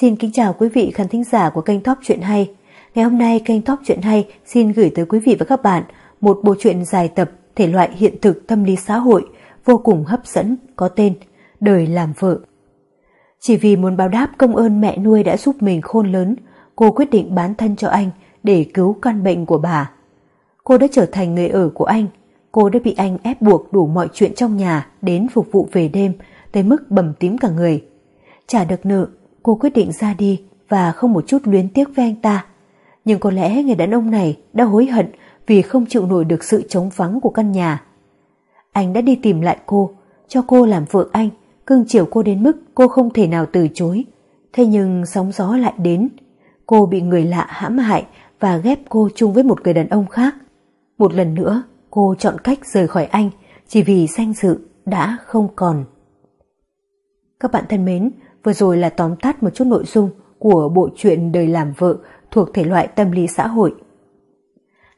Xin kính chào quý vị khán thính giả của kênh Top Chuyện Hay. Ngày hôm nay kênh Top Chuyện Hay xin gửi tới quý vị và các bạn một bộ truyện dài tập thể loại hiện thực tâm lý xã hội vô cùng hấp dẫn có tên Đời làm vợ. Chỉ vì muốn báo đáp công ơn mẹ nuôi đã giúp mình khôn lớn, cô quyết định bán thân cho anh để cứu căn bệnh của bà. Cô đã trở thành người ở của anh, cô đã bị anh ép buộc đủ mọi chuyện trong nhà đến phục vụ về đêm tới mức bầm tím cả người. Trả được nợ, cô quyết định ra đi và không một chút luyến tiếc với anh ta. Nhưng có lẽ người đàn ông này đã hối hận vì không chịu nổi được sự trống vắng của căn nhà. Anh đã đi tìm lại cô, cho cô làm vợ anh, cưng chiều cô đến mức cô không thể nào từ chối. Thế nhưng sóng gió lại đến. Cô bị người lạ hãm hại và ghép cô chung với một người đàn ông khác. Một lần nữa, cô chọn cách rời khỏi anh chỉ vì danh dự đã không còn. Các bạn thân mến, vừa rồi là tóm tắt một chút nội dung của bộ truyện Đời làm vợ thuộc thể loại tâm lý xã hội.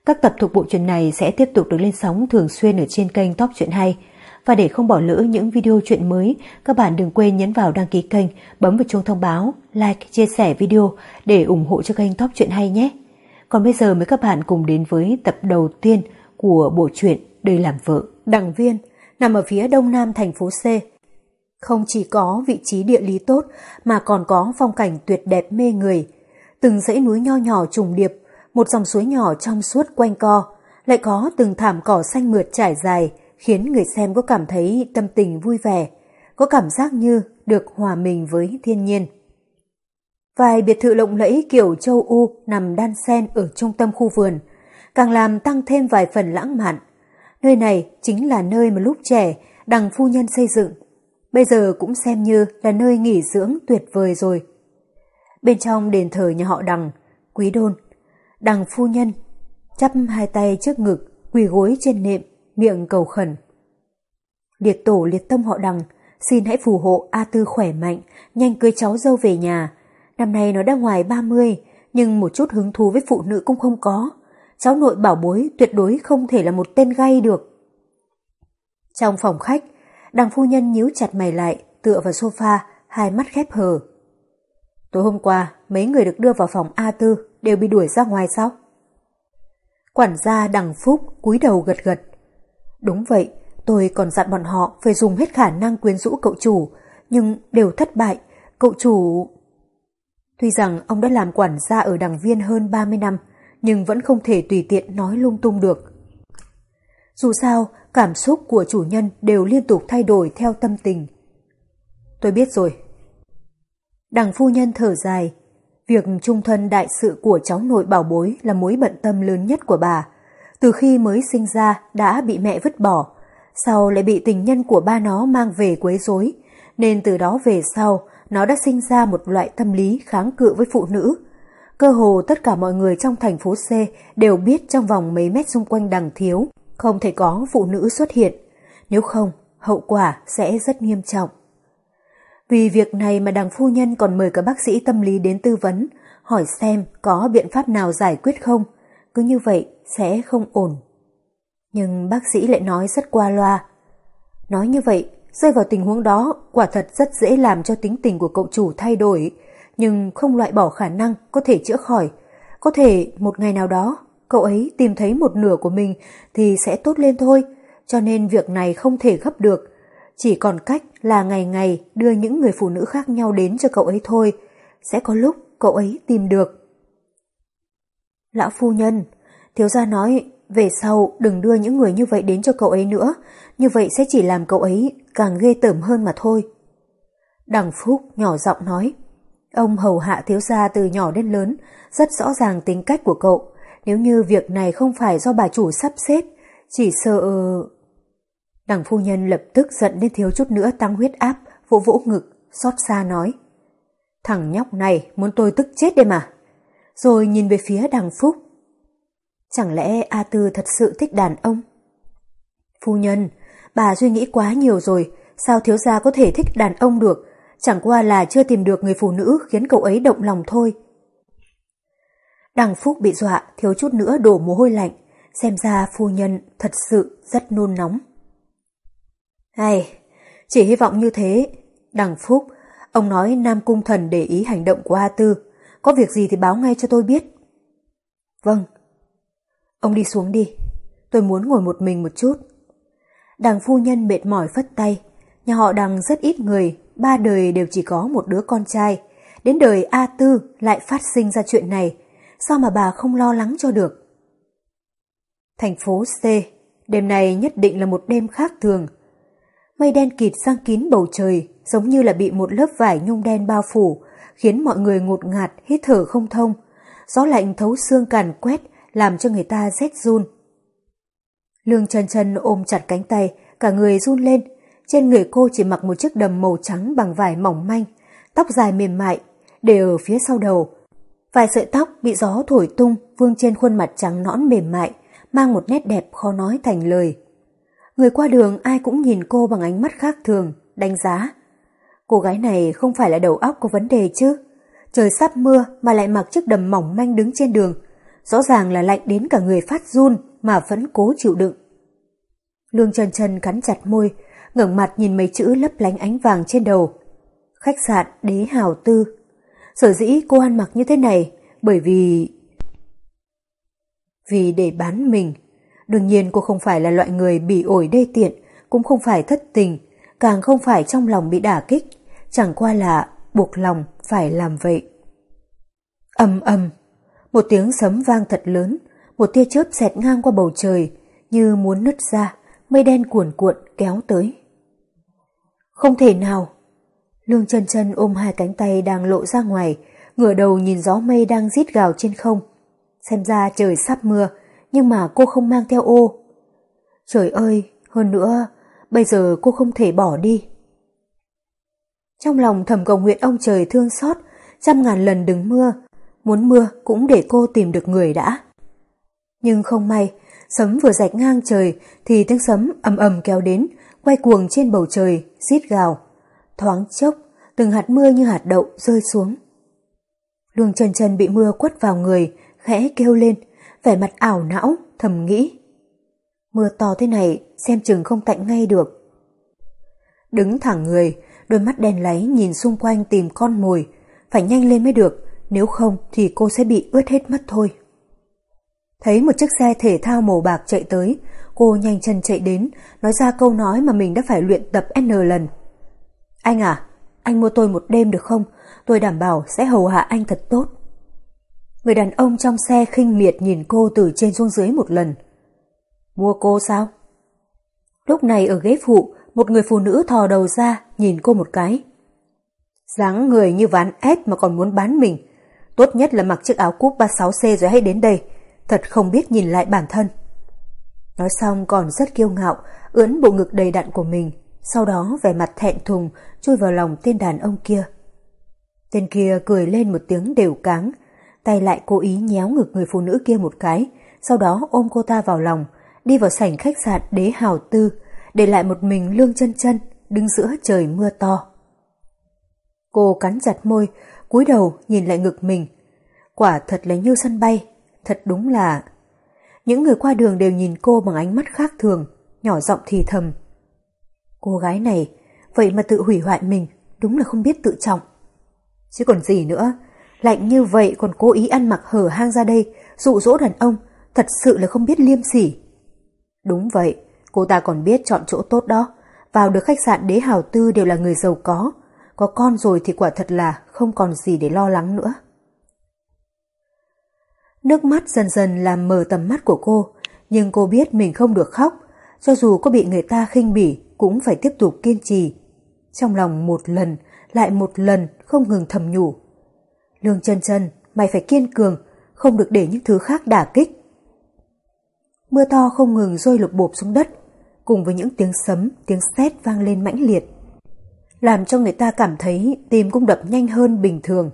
Các tập thuộc bộ truyện này sẽ tiếp tục được lên sóng thường xuyên ở trên kênh Top Truyện Hay. Và để không bỏ lỡ những video truyện mới, các bạn đừng quên nhấn vào đăng ký kênh, bấm vào chuông thông báo, like, chia sẻ video để ủng hộ cho kênh Top Truyện Hay nhé. Còn bây giờ mời các bạn cùng đến với tập đầu tiên của bộ truyện Đời làm vợ. Đằng Viên nằm ở phía đông nam thành phố C. Không chỉ có vị trí địa lý tốt mà còn có phong cảnh tuyệt đẹp mê người. Từng dãy núi nho nhỏ trùng điệp, một dòng suối nhỏ trong suốt quanh co, lại có từng thảm cỏ xanh mượt trải dài, khiến người xem có cảm thấy tâm tình vui vẻ, có cảm giác như được hòa mình với thiên nhiên. Vài biệt thự lộng lẫy kiểu châu U nằm đan xen ở trung tâm khu vườn, càng làm tăng thêm vài phần lãng mạn. Nơi này chính là nơi mà lúc trẻ đằng phu nhân xây dựng. Bây giờ cũng xem như là nơi nghỉ dưỡng tuyệt vời rồi. Bên trong đền thờ nhà họ đằng, quý đôn, đằng phu nhân, chắp hai tay trước ngực, quỳ gối trên nệm, miệng cầu khẩn. Liệt tổ liệt tâm họ đằng, xin hãy phù hộ A Tư khỏe mạnh, nhanh cưới cháu dâu về nhà. Năm nay nó đã ngoài 30, nhưng một chút hứng thú với phụ nữ cũng không có. Cháu nội bảo bối tuyệt đối không thể là một tên gay được. Trong phòng khách, đằng phu nhân nhíu chặt mày lại, tựa vào sofa, hai mắt khép hờ. Tối hôm qua, mấy người được đưa vào phòng A Tư đều bị đuổi ra ngoài sao? Quản gia đằng Phúc cúi đầu gật gật. Đúng vậy, tôi còn dặn bọn họ phải dùng hết khả năng quyến rũ cậu chủ, nhưng đều thất bại. Cậu chủ... Tuy rằng ông đã làm quản gia ở đằng viên hơn 30 năm, nhưng vẫn không thể tùy tiện nói lung tung được. Dù sao, cảm xúc của chủ nhân đều liên tục thay đổi theo tâm tình. Tôi biết rồi. Đằng phu nhân thở dài, việc trung thân đại sự của cháu nội bảo bối là mối bận tâm lớn nhất của bà. Từ khi mới sinh ra đã bị mẹ vứt bỏ, sau lại bị tình nhân của ba nó mang về quấy rối, nên từ đó về sau nó đã sinh ra một loại tâm lý kháng cự với phụ nữ. Cơ hồ tất cả mọi người trong thành phố C đều biết trong vòng mấy mét xung quanh đằng thiếu không thể có phụ nữ xuất hiện, nếu không hậu quả sẽ rất nghiêm trọng. Vì việc này mà đằng phu nhân còn mời cả bác sĩ tâm lý đến tư vấn, hỏi xem có biện pháp nào giải quyết không, cứ như vậy sẽ không ổn. Nhưng bác sĩ lại nói rất qua loa. Nói như vậy, rơi vào tình huống đó quả thật rất dễ làm cho tính tình của cậu chủ thay đổi, nhưng không loại bỏ khả năng có thể chữa khỏi. Có thể một ngày nào đó cậu ấy tìm thấy một nửa của mình thì sẽ tốt lên thôi, cho nên việc này không thể gấp được. Chỉ còn cách là ngày ngày đưa những người phụ nữ khác nhau đến cho cậu ấy thôi, sẽ có lúc cậu ấy tìm được. Lão phu nhân, thiếu gia nói về sau đừng đưa những người như vậy đến cho cậu ấy nữa, như vậy sẽ chỉ làm cậu ấy càng ghê tởm hơn mà thôi. Đằng Phúc nhỏ giọng nói, ông hầu hạ thiếu gia từ nhỏ đến lớn, rất rõ ràng tính cách của cậu, nếu như việc này không phải do bà chủ sắp xếp, chỉ sợ... Đằng phu nhân lập tức giận đến thiếu chút nữa tăng huyết áp, vỗ vỗ ngực, xót xa nói. Thằng nhóc này muốn tôi tức chết đây mà. Rồi nhìn về phía đằng Phúc. Chẳng lẽ A Tư thật sự thích đàn ông? Phu nhân, bà suy nghĩ quá nhiều rồi, sao thiếu gia có thể thích đàn ông được, chẳng qua là chưa tìm được người phụ nữ khiến cậu ấy động lòng thôi. Đằng Phúc bị dọa thiếu chút nữa đổ mồ hôi lạnh, xem ra phu nhân thật sự rất nôn nóng. Hay, chỉ hy vọng như thế. Đằng Phúc, Ông nói Nam Cung Thần để ý hành động của A Tư. Có việc gì thì báo ngay cho tôi biết. Vâng. Ông đi xuống đi. Tôi muốn ngồi một mình một chút. Đằng phu nhân mệt mỏi phất tay. Nhà họ đằng rất ít người, ba đời đều chỉ có một đứa con trai. Đến đời A Tư lại phát sinh ra chuyện này. Sao mà bà không lo lắng cho được? Thành phố C, đêm này nhất định là một đêm khác thường. Mây đen kịt sang kín bầu trời, giống như là bị một lớp vải nhung đen bao phủ, khiến mọi người ngột ngạt, hít thở không thông. Gió lạnh thấu xương càn quét, làm cho người ta rét run. Lương chân chân ôm chặt cánh tay, cả người run lên. Trên người cô chỉ mặc một chiếc đầm màu trắng bằng vải mỏng manh, tóc dài mềm mại, để ở phía sau đầu. Vài sợi tóc bị gió thổi tung vương trên khuôn mặt trắng nõn mềm mại, mang một nét đẹp khó nói thành lời. Người qua đường ai cũng nhìn cô bằng ánh mắt khác thường, đánh giá. Cô gái này không phải là đầu óc có vấn đề chứ. Trời sắp mưa mà lại mặc chiếc đầm mỏng manh đứng trên đường. Rõ ràng là lạnh đến cả người phát run mà vẫn cố chịu đựng. Lương chân chân cắn chặt môi, ngẩng mặt nhìn mấy chữ lấp lánh ánh vàng trên đầu. Khách sạn Đế Hào Tư. Sở dĩ cô ăn mặc như thế này bởi vì... Vì để bán mình. Đương nhiên cô không phải là loại người bị ổi đê tiện, cũng không phải thất tình, càng không phải trong lòng bị đả kích, chẳng qua là buộc lòng phải làm vậy. Âm âm, một tiếng sấm vang thật lớn, một tia chớp xẹt ngang qua bầu trời, như muốn nứt ra, mây đen cuồn cuộn kéo tới. Không thể nào! Lương chân chân ôm hai cánh tay đang lộ ra ngoài, ngửa đầu nhìn gió mây đang rít gào trên không. Xem ra trời sắp mưa, nhưng mà cô không mang theo ô. Trời ơi, hơn nữa, bây giờ cô không thể bỏ đi. Trong lòng thầm cầu nguyện ông trời thương xót, trăm ngàn lần đừng mưa, muốn mưa cũng để cô tìm được người đã. Nhưng không may, sấm vừa rạch ngang trời thì tiếng sấm ầm ầm kéo đến, quay cuồng trên bầu trời, rít gào. Thoáng chốc, từng hạt mưa như hạt đậu rơi xuống. Luồng chân chân bị mưa quất vào người, khẽ kêu lên, vẻ mặt ảo não, thầm nghĩ. Mưa to thế này, xem chừng không tạnh ngay được. Đứng thẳng người, đôi mắt đen láy nhìn xung quanh tìm con mồi, phải nhanh lên mới được, nếu không thì cô sẽ bị ướt hết mất thôi. Thấy một chiếc xe thể thao màu bạc chạy tới, cô nhanh chân chạy đến, nói ra câu nói mà mình đã phải luyện tập N lần. Anh à, anh mua tôi một đêm được không? Tôi đảm bảo sẽ hầu hạ anh thật tốt. Người đàn ông trong xe khinh miệt nhìn cô từ trên xuống dưới một lần. Mua cô sao? Lúc này ở ghế phụ, một người phụ nữ thò đầu ra nhìn cô một cái. dáng người như ván ép mà còn muốn bán mình. Tốt nhất là mặc chiếc áo cúp 36C rồi hãy đến đây. Thật không biết nhìn lại bản thân. Nói xong còn rất kiêu ngạo, ưỡn bộ ngực đầy đặn của mình. Sau đó vẻ mặt thẹn thùng chui vào lòng tên đàn ông kia. Tên kia cười lên một tiếng đều cáng, tay lại cố ý nhéo ngực người phụ nữ kia một cái, sau đó ôm cô ta vào lòng, đi vào sảnh khách sạn đế hào tư, để lại một mình lương chân chân, đứng giữa trời mưa to. Cô cắn chặt môi, cúi đầu nhìn lại ngực mình. Quả thật là như sân bay, thật đúng là... Những người qua đường đều nhìn cô bằng ánh mắt khác thường, nhỏ giọng thì thầm. Cô gái này, vậy mà tự hủy hoại mình, đúng là không biết tự trọng. Chứ còn gì nữa, lạnh như vậy còn cố ý ăn mặc hở hang ra đây, dụ dỗ đàn ông, thật sự là không biết liêm sỉ. Đúng vậy, cô ta còn biết chọn chỗ tốt đó, vào được khách sạn đế hào tư đều là người giàu có, có con rồi thì quả thật là không còn gì để lo lắng nữa. Nước mắt dần dần làm mờ tầm mắt của cô, nhưng cô biết mình không được khóc, cho dù có bị người ta khinh bỉ cũng phải tiếp tục kiên trì. Trong lòng một lần, lại một lần không ngừng thầm nhủ. Lương chân chân, mày phải kiên cường, không được để những thứ khác đả kích. Mưa to không ngừng rơi lục bộp xuống đất, cùng với những tiếng sấm, tiếng sét vang lên mãnh liệt. Làm cho người ta cảm thấy tim cũng đập nhanh hơn bình thường.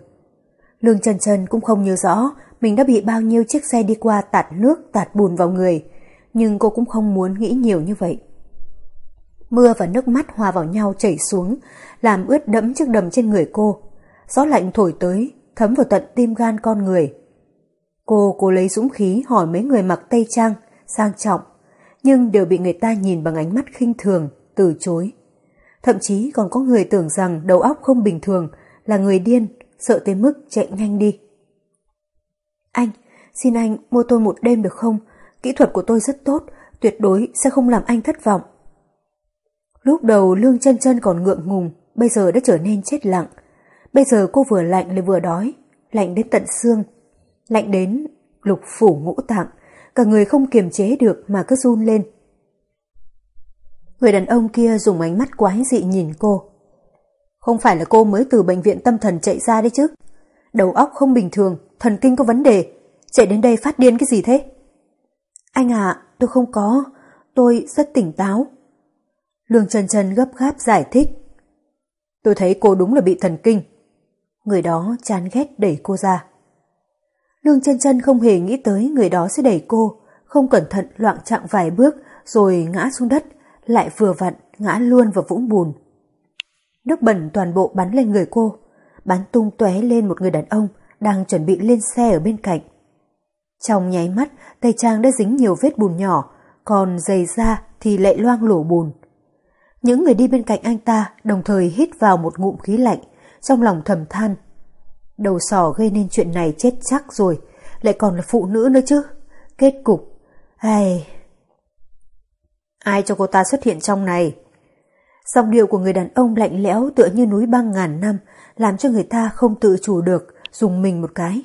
Lương chân chân cũng không nhớ rõ mình đã bị bao nhiêu chiếc xe đi qua tạt nước, tạt bùn vào người, nhưng cô cũng không muốn nghĩ nhiều như vậy. Mưa và nước mắt hòa vào nhau chảy xuống, làm ướt đẫm chiếc đầm trên người cô. Gió lạnh thổi tới, thấm vào tận tim gan con người. Cô cố lấy dũng khí hỏi mấy người mặc tây trang, sang trọng, nhưng đều bị người ta nhìn bằng ánh mắt khinh thường, từ chối. Thậm chí còn có người tưởng rằng đầu óc không bình thường, là người điên, sợ tới mức chạy nhanh đi. Anh, xin anh mua tôi một đêm được không? Kỹ thuật của tôi rất tốt, tuyệt đối sẽ không làm anh thất vọng. Lúc đầu Lương chân chân còn ngượng ngùng, bây giờ đã trở nên chết lặng. Bây giờ cô vừa lạnh lại vừa đói, lạnh đến tận xương, lạnh đến lục phủ ngũ tạng, cả người không kiềm chế được mà cứ run lên. Người đàn ông kia dùng ánh mắt quái dị nhìn cô. Không phải là cô mới từ bệnh viện tâm thần chạy ra đấy chứ. Đầu óc không bình thường, thần kinh có vấn đề. Chạy đến đây phát điên cái gì thế? Anh à, tôi không có. Tôi rất tỉnh táo. Lương Trần Trần gấp gáp giải thích. Tôi thấy cô đúng là bị thần kinh. Người đó chán ghét đẩy cô ra. Lương chân chân không hề nghĩ tới người đó sẽ đẩy cô, không cẩn thận loạn trạng vài bước rồi ngã xuống đất, lại vừa vặn ngã luôn vào vũng bùn. Nước bẩn toàn bộ bắn lên người cô, bắn tung tóe lên một người đàn ông đang chuẩn bị lên xe ở bên cạnh. Trong nháy mắt, tay Trang đã dính nhiều vết bùn nhỏ, còn giày da thì lại loang lổ bùn. Những người đi bên cạnh anh ta đồng thời hít vào một ngụm khí lạnh, trong lòng thầm than. Đầu sỏ gây nên chuyện này chết chắc rồi, lại còn là phụ nữ nữa chứ. Kết cục, ai... Ai cho cô ta xuất hiện trong này? Dòng điệu của người đàn ông lạnh lẽo tựa như núi băng ngàn năm, làm cho người ta không tự chủ được, dùng mình một cái.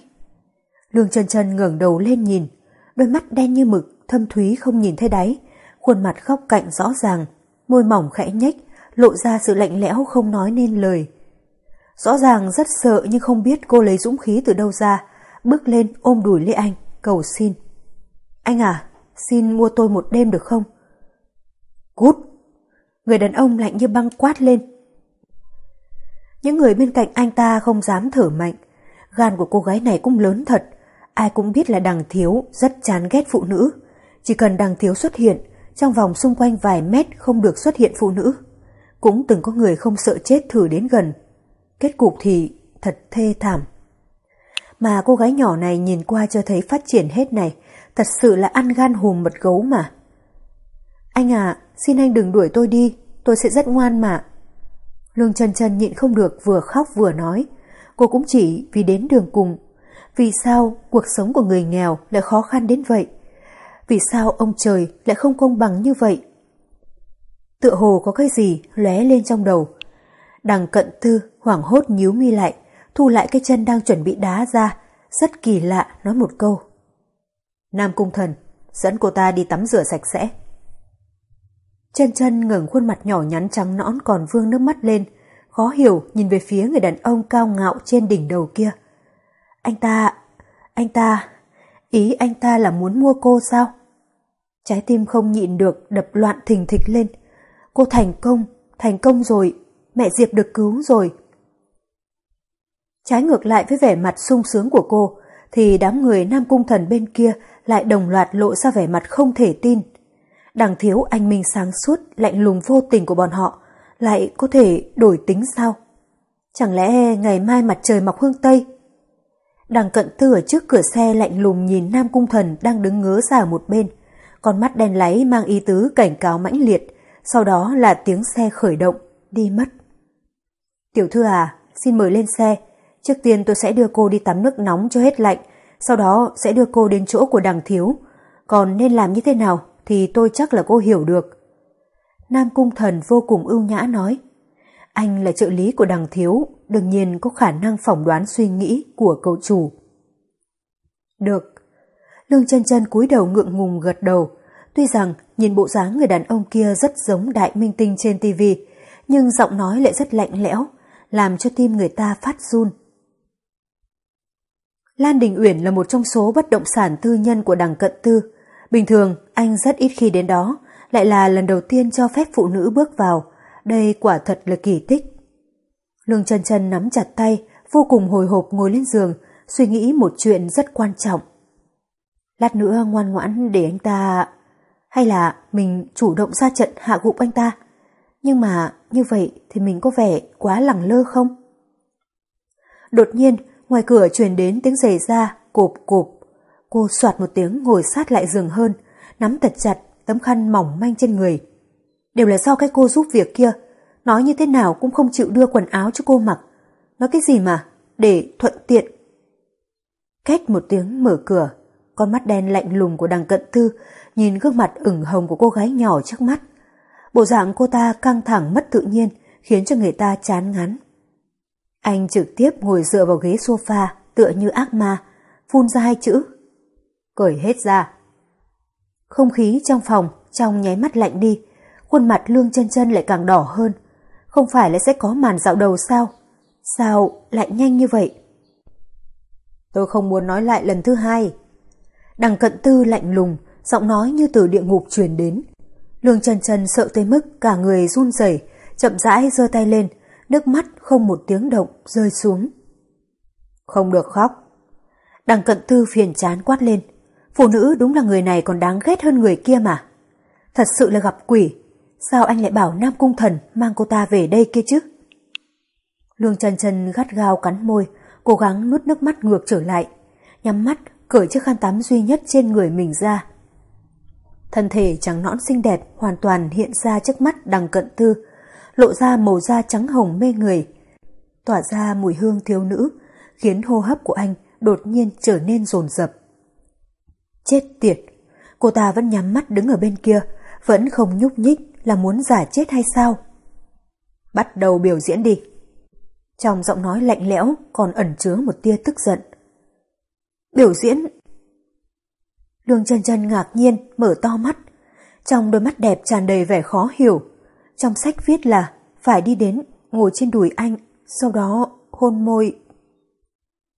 Lương chân chân ngẩng đầu lên nhìn, đôi mắt đen như mực, thâm thúy không nhìn thấy đáy, khuôn mặt góc cạnh rõ ràng, môi mỏng khẽ nhếch, lộ ra sự lạnh lẽo không nói nên lời. Rõ ràng rất sợ nhưng không biết cô lấy dũng khí từ đâu ra, bước lên ôm đùi Lê Anh, cầu xin. Anh à, xin mua tôi một đêm được không? Cút! Người đàn ông lạnh như băng quát lên. Những người bên cạnh anh ta không dám thở mạnh. Gan của cô gái này cũng lớn thật. Ai cũng biết là đằng thiếu rất chán ghét phụ nữ. Chỉ cần đằng thiếu xuất hiện, trong vòng xung quanh vài mét không được xuất hiện phụ nữ. Cũng từng có người không sợ chết thử đến gần. Kết cục thì thật thê thảm. Mà cô gái nhỏ này nhìn qua cho thấy phát triển hết này, thật sự là ăn gan hùm mật gấu mà. Anh à, xin anh đừng đuổi tôi đi, tôi sẽ rất ngoan mà. Lương chân chân nhịn không được vừa khóc vừa nói, cô cũng chỉ vì đến đường cùng. Vì sao cuộc sống của người nghèo lại khó khăn đến vậy? Vì sao ông trời lại không công bằng như vậy? Tựa hồ có cái gì lóe lên trong đầu. Đằng cận tư hoảng hốt nhíu mi lại, thu lại cái chân đang chuẩn bị đá ra, rất kỳ lạ nói một câu. Nam cung thần, dẫn cô ta đi tắm rửa sạch sẽ. Chân chân ngẩng khuôn mặt nhỏ nhắn trắng nõn còn vương nước mắt lên, khó hiểu nhìn về phía người đàn ông cao ngạo trên đỉnh đầu kia. Anh ta, anh ta, ý anh ta là muốn mua cô sao? Trái tim không nhịn được đập loạn thình thịch lên. Cô thành công, thành công rồi, mẹ Diệp được cứu rồi. Trái ngược lại với vẻ mặt sung sướng của cô, thì đám người Nam Cung Thần bên kia lại đồng loạt lộ ra vẻ mặt không thể tin. Đằng thiếu anh minh sáng suốt, lạnh lùng vô tình của bọn họ, lại có thể đổi tính sao? Chẳng lẽ ngày mai mặt trời mọc hương Tây? Đằng cận thư ở trước cửa xe lạnh lùng nhìn Nam Cung Thần đang đứng ngớ ra một bên, con mắt đen láy mang ý tứ cảnh cáo mãnh liệt, sau đó là tiếng xe khởi động, đi mất. Tiểu thư à, xin mời lên xe, trước tiên tôi sẽ đưa cô đi tắm nước nóng cho hết lạnh, sau đó sẽ đưa cô đến chỗ của đằng thiếu, còn nên làm như thế nào thì tôi chắc là cô hiểu được. Nam Cung Thần vô cùng ưu nhã nói, anh là trợ lý của đằng thiếu, đương nhiên có khả năng phỏng đoán suy nghĩ của cậu chủ. Được. Lương chân chân cúi đầu ngượng ngùng gật đầu, tuy rằng nhìn bộ dáng người đàn ông kia rất giống đại minh tinh trên tivi, nhưng giọng nói lại rất lạnh lẽo, làm cho tim người ta phát run. Lan Đình Uyển là một trong số bất động sản tư nhân của đằng cận tư. Bình thường, anh rất ít khi đến đó, lại là lần đầu tiên cho phép phụ nữ bước vào. Đây quả thật là kỳ tích. Lương chân chân nắm chặt tay, vô cùng hồi hộp ngồi lên giường, suy nghĩ một chuyện rất quan trọng. Lát nữa ngoan ngoãn để anh ta... Hay là mình chủ động ra trận hạ gục anh ta? Nhưng mà như vậy thì mình có vẻ quá lẳng lơ không? Đột nhiên, ngoài cửa truyền đến tiếng giày da, cộp cộp. Cô soạt một tiếng ngồi sát lại giường hơn, nắm thật chặt tấm khăn mỏng manh trên người. Đều là do cái cô giúp việc kia, nói như thế nào cũng không chịu đưa quần áo cho cô mặc. Nói cái gì mà, để thuận tiện. cách một tiếng mở cửa, con mắt đen lạnh lùng của đằng cận thư nhìn gương mặt ửng hồng của cô gái nhỏ trước mắt. Bộ dạng cô ta căng thẳng mất tự nhiên, khiến cho người ta chán ngán. Anh trực tiếp ngồi dựa vào ghế sofa, tựa như ác ma, phun ra hai chữ. Cởi hết ra. Không khí trong phòng, trong nháy mắt lạnh đi, khuôn mặt lương chân chân lại càng đỏ hơn. Không phải lại sẽ có màn dạo đầu sao? Sao lại nhanh như vậy? Tôi không muốn nói lại lần thứ hai. Đằng cận tư lạnh lùng, giọng nói như từ địa ngục truyền đến. Lương chân chân sợ tới mức cả người run rẩy, chậm rãi giơ tay lên, nước mắt không một tiếng động rơi xuống. Không được khóc. Đằng cận tư phiền chán quát lên. Phụ nữ đúng là người này còn đáng ghét hơn người kia mà. Thật sự là gặp quỷ. Sao anh lại bảo Nam Cung Thần mang cô ta về đây kia chứ? Lương chân chân gắt gao cắn môi, cố gắng nuốt nước mắt ngược trở lại. Nhắm mắt, cởi chiếc khăn tắm duy nhất trên người mình ra. Thân thể trắng nõn xinh đẹp hoàn toàn hiện ra trước mắt đằng cận tư, lộ ra màu da trắng hồng mê người, tỏa ra mùi hương thiếu nữ, khiến hô hấp của anh đột nhiên trở nên rồn rập. Chết tiệt, cô ta vẫn nhắm mắt đứng ở bên kia, vẫn không nhúc nhích là muốn giả chết hay sao? Bắt đầu biểu diễn đi. Trong giọng nói lạnh lẽo còn ẩn chứa một tia tức giận. Biểu diễn? Lương chân chân ngạc nhiên mở to mắt, trong đôi mắt đẹp tràn đầy vẻ khó hiểu. Trong sách viết là phải đi đến ngồi trên đùi anh, sau đó hôn môi.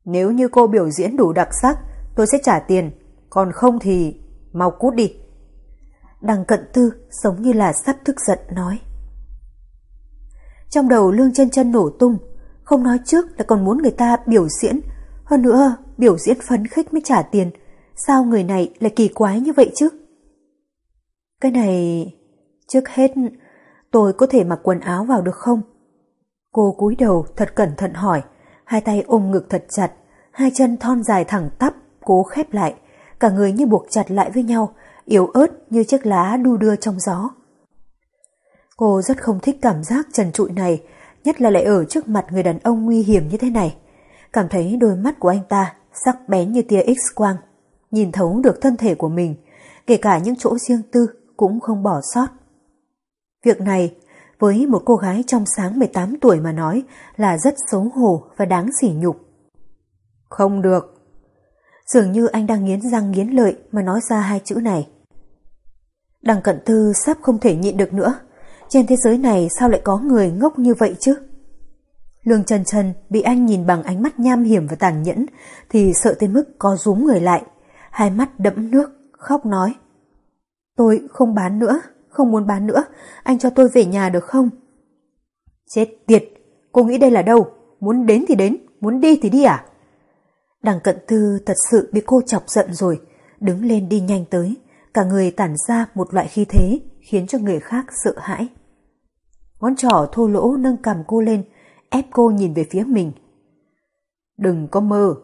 Nếu như cô biểu diễn đủ đặc sắc, tôi sẽ trả tiền, còn không thì mau cút đi. Đằng cận tư giống như là sắp thức giận nói. Trong đầu lương chân chân nổ tung, không nói trước là còn muốn người ta biểu diễn, hơn nữa biểu diễn phấn khích mới trả tiền, sao người này lại kỳ quái như vậy chứ? Cái này... Trước hết, tôi có thể mặc quần áo vào được không? Cô cúi đầu thật cẩn thận hỏi, hai tay ôm ngực thật chặt, hai chân thon dài thẳng tắp, cố khép lại, cả người như buộc chặt lại với nhau, yếu ớt như chiếc lá đu đưa trong gió. Cô rất không thích cảm giác trần trụi này, nhất là lại ở trước mặt người đàn ông nguy hiểm như thế này. Cảm thấy đôi mắt của anh ta sắc bén như tia x-quang, nhìn thấu được thân thể của mình, kể cả những chỗ riêng tư cũng không bỏ sót. Việc này, với một cô gái trong sáng 18 tuổi mà nói là rất xấu hổ và đáng sỉ nhục. Không được. Dường như anh đang nghiến răng nghiến lợi mà nói ra hai chữ này. Đằng cận thư sắp không thể nhịn được nữa. Trên thế giới này sao lại có người ngốc như vậy chứ? Lương Trần Trần bị anh nhìn bằng ánh mắt nham hiểm và tàn nhẫn thì sợ tới mức co rúm người lại. Hai mắt đẫm nước, khóc nói. Tôi không bán nữa, không muốn bán nữa, anh cho tôi về nhà được không? Chết tiệt, cô nghĩ đây là đâu? Muốn đến thì đến, muốn đi thì đi à? Đằng cận thư thật sự bị cô chọc giận rồi, đứng lên đi nhanh tới, cả người tản ra một loại khí thế khiến cho người khác sợ hãi. Ngón trỏ thô lỗ nâng cầm cô lên, ép cô nhìn về phía mình. Đừng có mơ.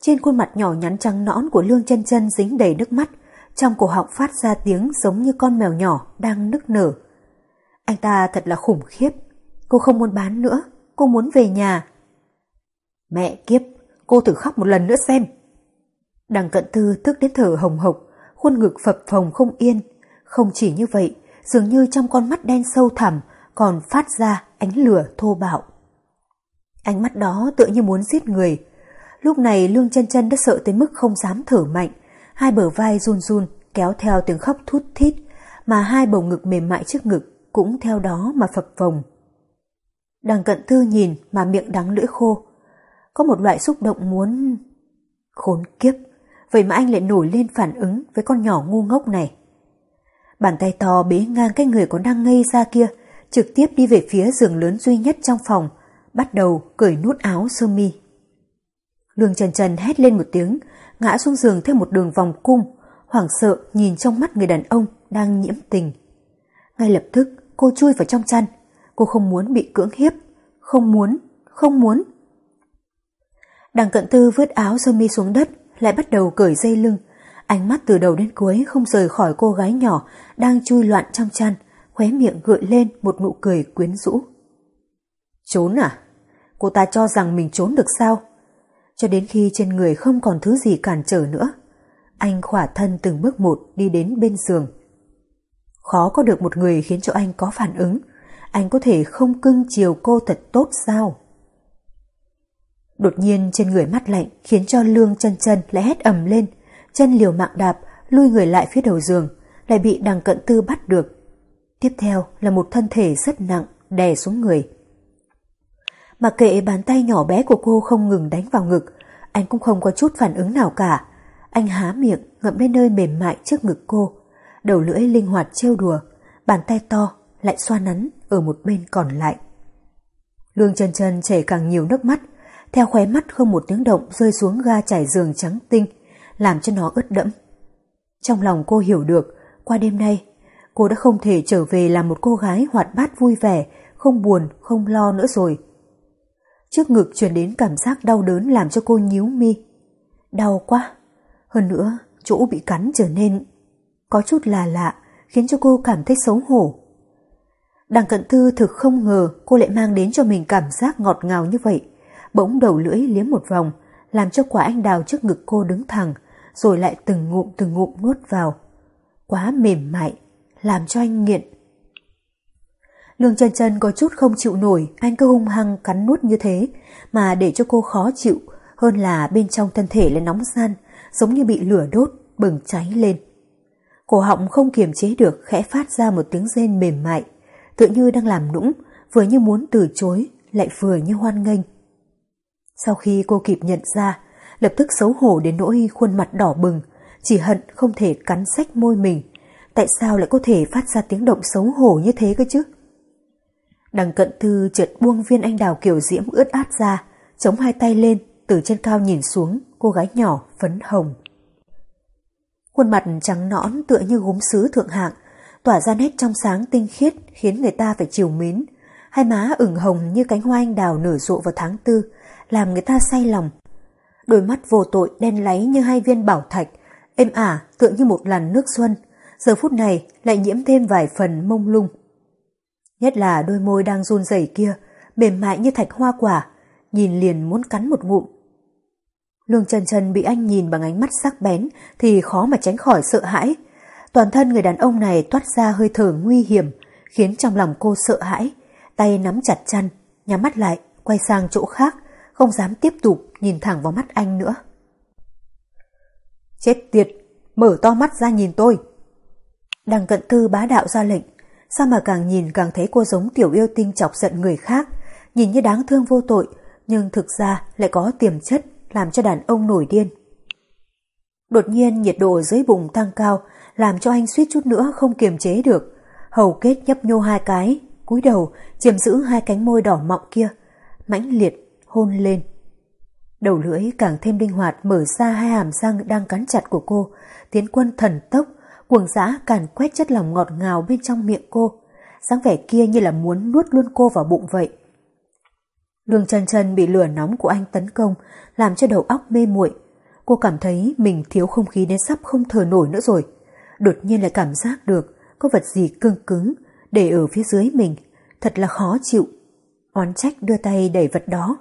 Trên khuôn mặt nhỏ nhắn trắng nõn của Lương chân chân dính đầy nước mắt, trong cổ họng phát ra tiếng giống như con mèo nhỏ đang nức nở. Anh ta thật là khủng khiếp. Cô không muốn bán nữa, cô muốn về nhà. Mẹ kiếp, cô thử khóc một lần nữa xem. Đằng cận thư tức đến thở hồng hộc, khuôn ngực phập phồng không yên. Không chỉ như vậy, dường như trong con mắt đen sâu thẳm còn phát ra ánh lửa thô bạo. Ánh mắt đó tựa như muốn giết người. Lúc này Lương chân chân đã sợ tới mức không dám thở mạnh, hai bờ vai run run kéo theo tiếng khóc thút thít, mà hai bầu ngực mềm mại trước ngực cũng theo đó mà phập phồng. Đằng cận thư nhìn mà miệng đắng lưỡi khô, có một loại xúc động muốn... Khốn kiếp, vậy mà anh lại nổi lên phản ứng với con nhỏ ngu ngốc này. Bàn tay to bế ngang cái người còn đang ngây ra kia, trực tiếp đi về phía giường lớn duy nhất trong phòng, bắt đầu cởi nút áo sơ mi. Lương Trần Trần hét lên một tiếng, ngã xuống giường theo một đường vòng cung, hoảng sợ nhìn trong mắt người đàn ông đang nhiễm tình. Ngay lập tức cô chui vào trong chăn, cô không muốn bị cưỡng hiếp, không muốn, không muốn. Đằng cận tư vứt áo sơ mi xuống đất, lại bắt đầu cởi dây lưng, ánh mắt từ đầu đến cuối không rời khỏi cô gái nhỏ đang chui loạn trong chăn, khóe miệng gợi lên một nụ cười quyến rũ. Trốn à? Cô ta cho rằng mình trốn được sao? Cho đến khi trên người không còn thứ gì cản trở nữa, anh khỏa thân từng bước một đi đến bên giường. Khó có được một người khiến cho anh có phản ứng, anh có thể không cưng chiều cô thật tốt sao? Đột nhiên trên người mắt lạnh khiến cho lương chân chân lại hét ầm lên, chân liều mạng đạp, lui người lại phía đầu giường, lại bị đằng cận tư bắt được. Tiếp theo là một thân thể rất nặng đè xuống người. Mặc kệ bàn tay nhỏ bé của cô không ngừng đánh vào ngực, anh cũng không có chút phản ứng nào cả. Anh há miệng ngậm lên nơi mềm mại trước ngực cô, đầu lưỡi linh hoạt trêu đùa, bàn tay to lại xoa nắn ở một bên còn lại. Lương chân chân chảy càng nhiều nước mắt, theo khóe mắt không một tiếng động rơi xuống ga trải giường trắng tinh, làm cho nó ướt đẫm. Trong lòng cô hiểu được, qua đêm nay, cô đã không thể trở về làm một cô gái hoạt bát vui vẻ, không buồn, không lo nữa rồi. Trước ngực truyền đến cảm giác đau đớn làm cho cô nhíu mi. Đau quá. Hơn nữa, chỗ bị cắn trở nên có chút là lạ, khiến cho cô cảm thấy xấu hổ. Đằng cận thư thực không ngờ cô lại mang đến cho mình cảm giác ngọt ngào như vậy. Bỗng đầu lưỡi liếm một vòng, làm cho quả anh đào trước ngực cô đứng thẳng, rồi lại từng ngụm từng ngụm nuốt vào. Quá mềm mại, làm cho anh nghiện. Lương chân chân có chút không chịu nổi, anh cứ hung hăng cắn nuốt như thế, mà để cho cô khó chịu, hơn là bên trong thân thể lại nóng gian, giống như bị lửa đốt, bừng cháy lên. Cổ họng không kiềm chế được khẽ phát ra một tiếng rên mềm mại, tựa như đang làm nũng, vừa như muốn từ chối, lại vừa như hoan nghênh. Sau khi cô kịp nhận ra, lập tức xấu hổ đến nỗi khuôn mặt đỏ bừng, chỉ hận không thể cắn sách môi mình. Tại sao lại có thể phát ra tiếng động xấu hổ như thế cơ chứ? Đằng cận thư trượt buông viên anh đào kiểu diễm ướt át ra, chống hai tay lên, từ trên cao nhìn xuống, cô gái nhỏ phấn hồng. Khuôn mặt trắng nõn tựa như gốm sứ thượng hạng, tỏa ra nét trong sáng tinh khiết khiến người ta phải chiều mến. Hai má ửng hồng như cánh hoa anh đào nở rộ vào tháng tư, làm người ta say lòng. Đôi mắt vô tội đen láy như hai viên bảo thạch, êm ả tựa như một làn nước xuân, giờ phút này lại nhiễm thêm vài phần mông lung. Nhất là đôi môi đang run rẩy kia, mềm mại như thạch hoa quả, nhìn liền muốn cắn một ngụm. Lương Trần Trần bị anh nhìn bằng ánh mắt sắc bén thì khó mà tránh khỏi sợ hãi. Toàn thân người đàn ông này toát ra hơi thở nguy hiểm, khiến trong lòng cô sợ hãi, tay nắm chặt chăn, nhắm mắt lại, quay sang chỗ khác, không dám tiếp tục nhìn thẳng vào mắt anh nữa. Chết tiệt, mở to mắt ra nhìn tôi. Đằng cận tư bá đạo ra lệnh, sao mà càng nhìn càng thấy cô giống tiểu yêu tinh chọc giận người khác, nhìn như đáng thương vô tội, nhưng thực ra lại có tiềm chất làm cho đàn ông nổi điên. Đột nhiên nhiệt độ dưới bụng tăng cao, làm cho anh suýt chút nữa không kiềm chế được. Hầu kết nhấp nhô hai cái, cúi đầu, chiếm giữ hai cánh môi đỏ mọng kia, mãnh liệt, hôn lên. Đầu lưỡi càng thêm linh hoạt mở ra hai hàm răng đang cắn chặt của cô, tiến quân thần tốc, cuồng dã càn quét chất lòng ngọt ngào bên trong miệng cô. dáng vẻ kia như là muốn nuốt luôn cô vào bụng vậy. Lương chân chân bị lửa nóng của anh tấn công, làm cho đầu óc mê muội. Cô cảm thấy mình thiếu không khí đến sắp không thở nổi nữa rồi. Đột nhiên lại cảm giác được có vật gì cương cứng để ở phía dưới mình. Thật là khó chịu. Oán trách đưa tay đẩy vật đó.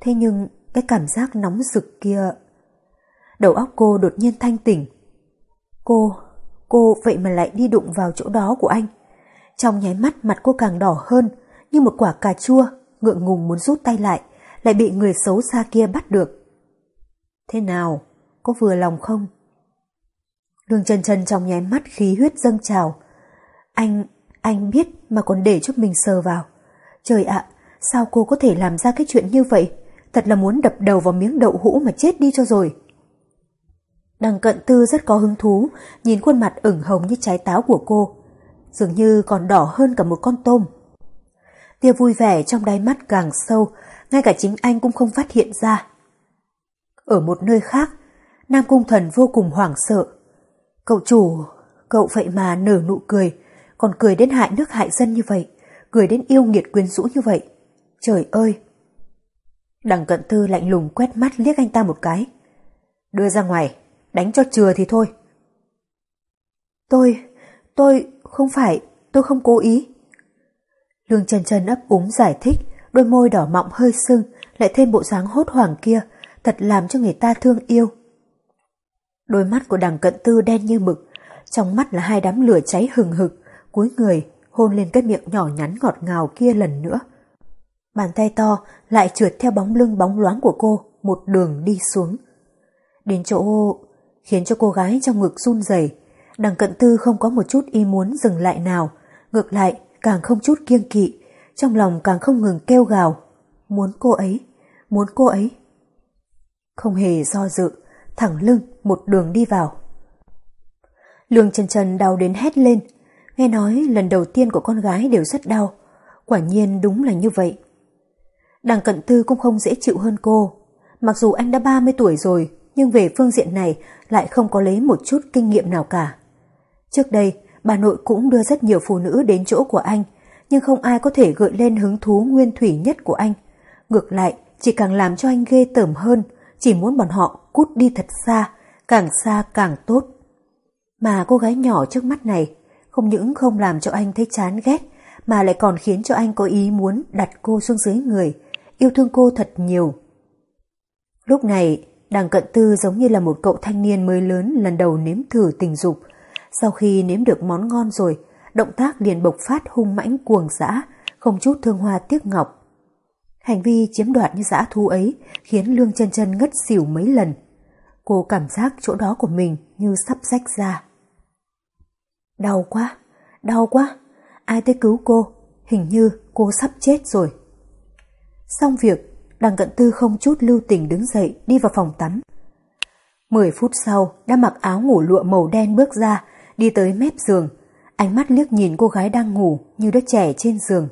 Thế nhưng cái cảm giác nóng rực kia... Đầu óc cô đột nhiên thanh tỉnh. Cô, cô vậy mà lại đi đụng vào chỗ đó của anh. Trong nháy mắt mặt cô càng đỏ hơn, như một quả cà chua ngượng ngùng muốn rút tay lại, lại bị người xấu xa kia bắt được. Thế nào, có vừa lòng không? Lương chân chân trong nháy mắt khí huyết dâng trào. Anh, anh biết mà còn để cho mình sờ vào. Trời ạ, sao cô có thể làm ra cái chuyện như vậy? Thật là muốn đập đầu vào miếng đậu hũ mà chết đi cho rồi. Đằng cận tư rất có hứng thú, nhìn khuôn mặt ửng hồng như trái táo của cô. Dường như còn đỏ hơn cả một con tôm. Tia vui vẻ trong đáy mắt càng sâu, ngay cả chính anh cũng không phát hiện ra. Ở một nơi khác, Nam Cung Thần vô cùng hoảng sợ. Cậu chủ, cậu vậy mà nở nụ cười, còn cười đến hại nước hại dân như vậy, cười đến yêu nghiệt quyến rũ như vậy. Trời ơi! Đằng cận tư lạnh lùng quét mắt liếc anh ta một cái. Đưa ra ngoài, đánh cho chừa thì thôi. Tôi, tôi không phải, tôi không cố ý. Lương chân chân ấp úng giải thích, đôi môi đỏ mọng hơi sưng, lại thêm bộ dáng hốt hoảng kia, thật làm cho người ta thương yêu. Đôi mắt của đằng cận tư đen như mực, trong mắt là hai đám lửa cháy hừng hực, cuối người hôn lên cái miệng nhỏ nhắn ngọt ngào kia lần nữa. Bàn tay to lại trượt theo bóng lưng bóng loáng của cô, một đường đi xuống. Đến chỗ khiến cho cô gái trong ngực run rẩy. Đằng cận tư không có một chút ý muốn dừng lại nào, ngược lại càng không chút kiêng kỵ, trong lòng càng không ngừng kêu gào. Muốn cô ấy, muốn cô ấy. Không hề do dự, thẳng lưng một đường đi vào. Lương chân chân đau đến hét lên, nghe nói lần đầu tiên của con gái đều rất đau, quả nhiên đúng là như vậy. Đằng cận tư cũng không dễ chịu hơn cô, mặc dù anh đã 30 tuổi rồi, nhưng về phương diện này lại không có lấy một chút kinh nghiệm nào cả. Trước đây, bà nội cũng đưa rất nhiều phụ nữ đến chỗ của anh, nhưng không ai có thể gợi lên hứng thú nguyên thủy nhất của anh. Ngược lại, chỉ càng làm cho anh ghê tởm hơn, chỉ muốn bọn họ cút đi thật xa, càng xa càng tốt. Mà cô gái nhỏ trước mắt này không những không làm cho anh thấy chán ghét, mà lại còn khiến cho anh có ý muốn đặt cô xuống dưới người, yêu thương cô thật nhiều. Lúc này, đằng cận tư giống như là một cậu thanh niên mới lớn lần đầu nếm thử tình dục. Sau khi nếm được món ngon rồi, động tác liền bộc phát hung mãnh cuồng dã, không chút thương hoa tiếc ngọc. Hành vi chiếm đoạt như dã thú ấy khiến Lương chân chân ngất xỉu mấy lần. Cô cảm giác chỗ đó của mình như sắp rách ra. Đau quá, đau quá, ai tới cứu cô, hình như cô sắp chết rồi. Xong việc, đằng cận tư không chút lưu tình đứng dậy đi vào phòng tắm. Mười phút sau, đã mặc áo ngủ lụa màu đen bước ra, đi tới mép giường, ánh mắt liếc nhìn cô gái đang ngủ như đứa trẻ trên giường.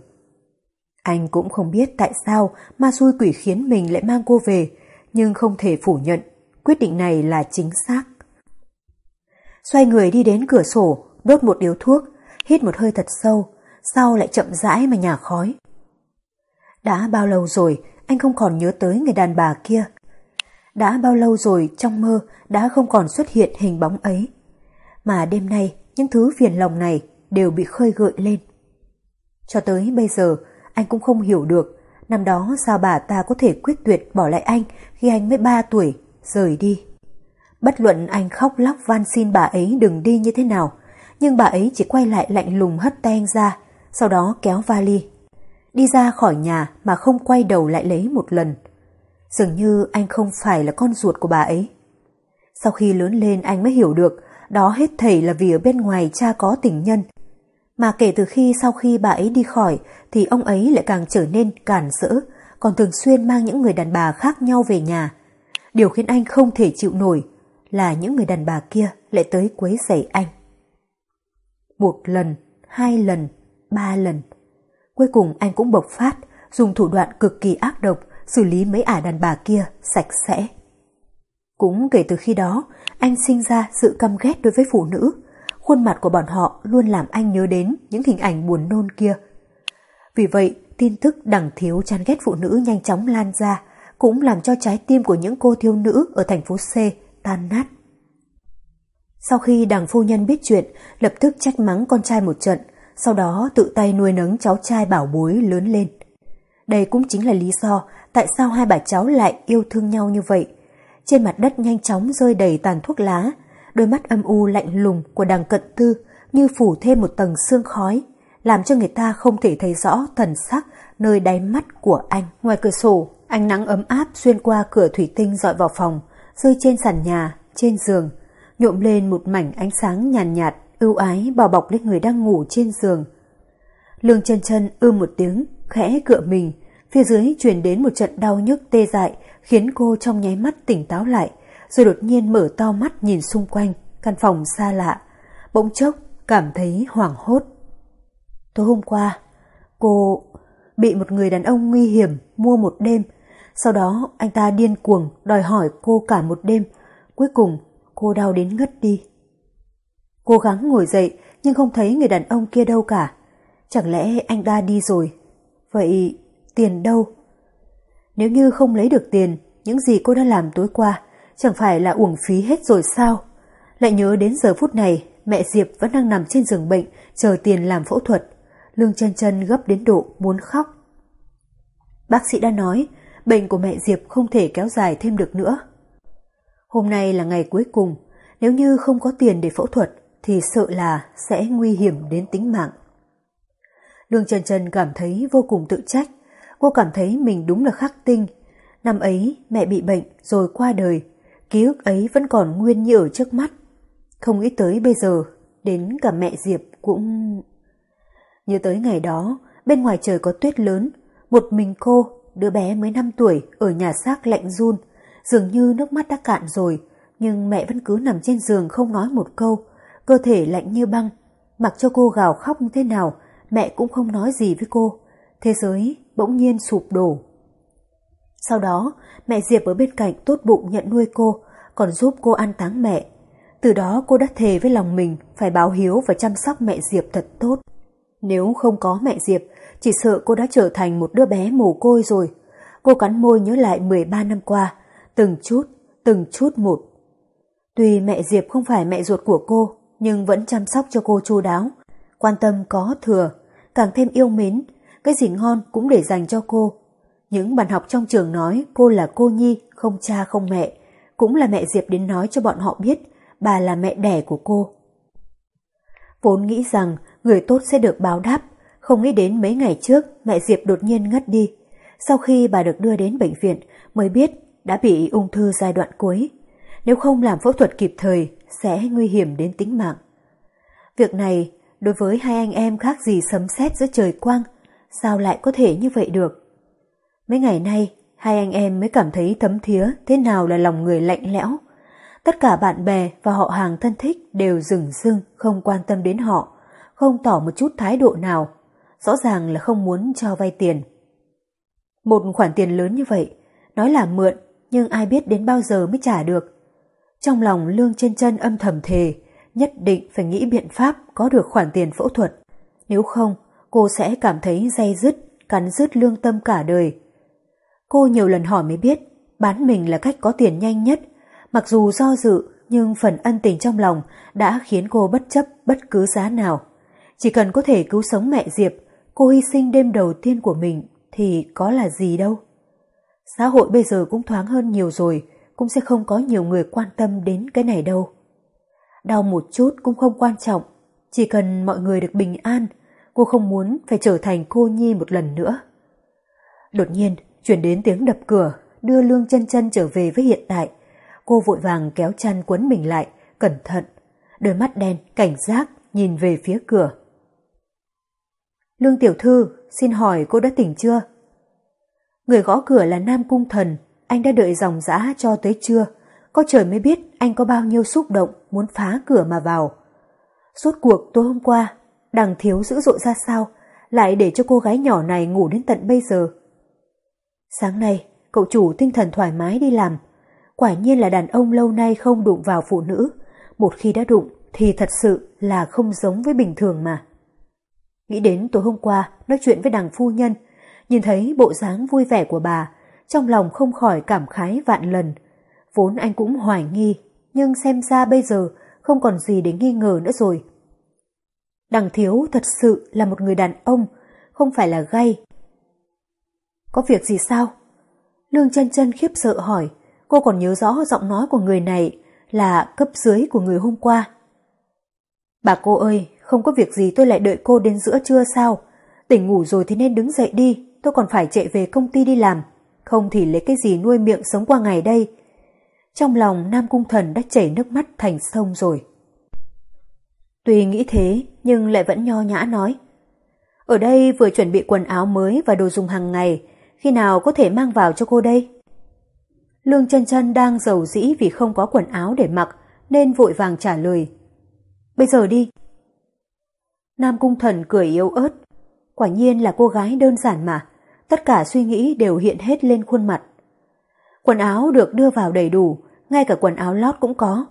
Anh cũng không biết tại sao ma xui quỷ khiến mình lại mang cô về, nhưng không thể phủ nhận, quyết định này là chính xác. Xoay người đi đến cửa sổ, đốt một điếu thuốc, hít một hơi thật sâu, sau lại chậm rãi mà nhả khói. Đã bao lâu rồi anh không còn nhớ tới người đàn bà kia. Đã bao lâu rồi trong mơ đã không còn xuất hiện hình bóng ấy. Mà đêm nay những thứ phiền lòng này đều bị khơi gợi lên. Cho tới bây giờ anh cũng không hiểu được năm đó sao bà ta có thể quyết tuyệt bỏ lại anh khi anh mới 3 tuổi, rời đi. Bất luận anh khóc lóc van xin bà ấy đừng đi như thế nào, nhưng bà ấy chỉ quay lại lạnh lùng hất tay anh ra, sau đó kéo vali. Đi ra khỏi nhà mà không quay đầu lại lấy một lần. Dường như anh không phải là con ruột của bà ấy. Sau khi lớn lên anh mới hiểu được đó hết thảy là vì ở bên ngoài cha có tình nhân. Mà kể từ khi sau khi bà ấy đi khỏi thì ông ấy lại càng trở nên cản rỡ, còn thường xuyên mang những người đàn bà khác nhau về nhà. Điều khiến anh không thể chịu nổi là những người đàn bà kia lại tới quấy rầy anh. Một lần, hai lần, ba lần. Cuối cùng anh cũng bộc phát, dùng thủ đoạn cực kỳ ác độc xử lý mấy ả đàn bà kia sạch sẽ. Cũng kể từ khi đó, anh sinh ra sự căm ghét đối với phụ nữ. Khuôn mặt của bọn họ luôn làm anh nhớ đến những hình ảnh buồn nôn kia. Vì vậy, tin tức đằng thiếu chán ghét phụ nữ nhanh chóng lan ra, cũng làm cho trái tim của những cô thiếu nữ ở thành phố C tan nát. Sau khi đảng phu nhân biết chuyện, lập tức trách mắng con trai một trận, sau đó tự tay nuôi nấng cháu trai bảo bối lớn lên. Đây cũng chính là lý do tại sao hai bà cháu lại yêu thương nhau như vậy. Trên mặt đất nhanh chóng rơi đầy tàn thuốc lá, đôi mắt âm u lạnh lùng của đằng cận tư như phủ thêm một tầng sương khói, làm cho người ta không thể thấy rõ thần sắc nơi đáy mắt của anh. Ngoài cửa sổ, ánh nắng ấm áp xuyên qua cửa thủy tinh dọi vào phòng, rơi trên sàn nhà, trên giường, nhuộm lên một mảnh ánh sáng nhàn nhạt, nhạt, ưu ái bao bọc lên người đang ngủ trên giường. Lương chân chân ư một tiếng, khẽ cựa mình, phía dưới truyền đến một trận đau nhức tê dại, khiến cô trong nháy mắt tỉnh táo lại, rồi đột nhiên mở to mắt nhìn xung quanh, căn phòng xa lạ. Bỗng chốc, cảm thấy hoảng hốt. Tối hôm qua, cô bị một người đàn ông nguy hiểm mua một đêm, sau đó anh ta điên cuồng đòi hỏi cô cả một đêm, cuối cùng cô đau đến ngất đi. Cố gắng ngồi dậy nhưng không thấy người đàn ông kia đâu cả. Chẳng lẽ anh ta đi rồi? Vậy tiền đâu? Nếu như không lấy được tiền, những gì cô đã làm tối qua chẳng phải là uổng phí hết rồi sao? Lại nhớ đến giờ phút này, mẹ Diệp vẫn đang nằm trên giường bệnh, chờ tiền làm phẫu thuật. Lương chân chân gấp đến độ muốn khóc. Bác sĩ đã nói, bệnh của mẹ Diệp không thể kéo dài thêm được nữa. Hôm nay là ngày cuối cùng, nếu như không có tiền để phẫu thuật thì sợ là sẽ nguy hiểm đến tính mạng. Lương Trần Trần cảm thấy vô cùng tự trách, cô cảm thấy mình đúng là khắc tinh. Năm ấy mẹ bị bệnh rồi qua đời, ký ức ấy vẫn còn nguyên như ở trước mắt. Không nghĩ tới bây giờ, đến cả mẹ Diệp cũng... Nhớ tới ngày đó, bên ngoài trời có tuyết lớn, một mình cô, đứa bé mới 5 tuổi, ở nhà xác lạnh run, dường như nước mắt đã cạn rồi, nhưng mẹ vẫn cứ nằm trên giường không nói một câu, cơ thể lạnh như băng. Mặc cho cô gào khóc như thế nào, mẹ cũng không nói gì với cô. Thế giới bỗng nhiên sụp đổ. Sau đó, mẹ Diệp ở bên cạnh tốt bụng nhận nuôi cô, còn giúp cô an táng mẹ. Từ đó cô đã thề với lòng mình phải báo hiếu và chăm sóc mẹ Diệp thật tốt. Nếu không có mẹ Diệp, chỉ sợ cô đã trở thành một đứa bé mồ côi rồi. Cô cắn môi nhớ lại 13 năm qua, từng chút, từng chút một. Tuy mẹ Diệp không phải mẹ ruột của cô, nhưng vẫn chăm sóc cho cô chu đáo, quan tâm có thừa, càng thêm yêu mến, cái gì ngon cũng để dành cho cô. Những bạn học trong trường nói cô là cô Nhi, không cha không mẹ, cũng là mẹ Diệp đến nói cho bọn họ biết bà là mẹ đẻ của cô. Vốn nghĩ rằng người tốt sẽ được báo đáp, không nghĩ đến mấy ngày trước mẹ Diệp đột nhiên ngất đi. Sau khi bà được đưa đến bệnh viện mới biết đã bị ung thư giai đoạn cuối. Nếu không làm phẫu thuật kịp thời sẽ nguy hiểm đến tính mạng. Việc này đối với hai anh em khác gì sấm sét giữa trời quang, sao lại có thể như vậy được? Mấy ngày nay, hai anh em mới cảm thấy thấm thía thế nào là lòng người lạnh lẽo. Tất cả bạn bè và họ hàng thân thích đều dừng dưng không quan tâm đến họ, không tỏ một chút thái độ nào, rõ ràng là không muốn cho vay tiền. Một khoản tiền lớn như vậy, nói là mượn, nhưng ai biết đến bao giờ mới trả được. Trong lòng Lương trên chân âm thầm thề, nhất định phải nghĩ biện pháp có được khoản tiền phẫu thuật. Nếu không, cô sẽ cảm thấy dây dứt, cắn dứt lương tâm cả đời. Cô nhiều lần hỏi mới biết, bán mình là cách có tiền nhanh nhất. Mặc dù do dự, nhưng phần ân tình trong lòng đã khiến cô bất chấp bất cứ giá nào. Chỉ cần có thể cứu sống mẹ Diệp, cô hy sinh đêm đầu tiên của mình thì có là gì đâu. Xã hội bây giờ cũng thoáng hơn nhiều rồi, cũng sẽ không có nhiều người quan tâm đến cái này đâu. Đau một chút cũng không quan trọng, chỉ cần mọi người được bình an, cô không muốn phải trở thành cô nhi một lần nữa. Đột nhiên, chuyển đến tiếng đập cửa, đưa Lương chân chân trở về với hiện tại. Cô vội vàng kéo chăn quấn mình lại, cẩn thận, đôi mắt đen, cảnh giác, nhìn về phía cửa. Lương tiểu thư, xin hỏi cô đã tỉnh chưa? Người gõ cửa là Nam Cung Thần, anh đã đợi dòng dã cho tới trưa, có trời mới biết anh có bao nhiêu xúc động muốn phá cửa mà vào. Suốt cuộc tối hôm qua, đằng thiếu dữ dội ra sao, lại để cho cô gái nhỏ này ngủ đến tận bây giờ. Sáng nay, cậu chủ tinh thần thoải mái đi làm. Quả nhiên là đàn ông lâu nay không đụng vào phụ nữ. Một khi đã đụng thì thật sự là không giống với bình thường mà. Nghĩ đến tối hôm qua nói chuyện với đằng phu nhân, nhìn thấy bộ dáng vui vẻ của bà, trong lòng không khỏi cảm khái vạn lần. Vốn anh cũng hoài nghi, nhưng xem ra bây giờ không còn gì để nghi ngờ nữa rồi. Đằng thiếu thật sự là một người đàn ông, không phải là gay. Có việc gì sao? Lương chân chân khiếp sợ hỏi, cô còn nhớ rõ giọng nói của người này là cấp dưới của người hôm qua. Bà cô ơi, không có việc gì tôi lại đợi cô đến giữa trưa sao? Tỉnh ngủ rồi thì nên đứng dậy đi, tôi còn phải chạy về công ty đi làm. Không thì lấy cái gì nuôi miệng sống qua ngày đây. Trong lòng Nam Cung Thần đã chảy nước mắt thành sông rồi. Tuy nghĩ thế, nhưng lại vẫn nho nhã nói. Ở đây vừa chuẩn bị quần áo mới và đồ dùng hàng ngày, khi nào có thể mang vào cho cô đây? Lương chân chân đang giàu dĩ vì không có quần áo để mặc, nên vội vàng trả lời. Bây giờ đi. Nam Cung Thần cười yếu ớt. Quả nhiên là cô gái đơn giản mà, tất cả suy nghĩ đều hiện hết lên khuôn mặt. Quần áo được đưa vào đầy đủ, ngay cả quần áo lót cũng có.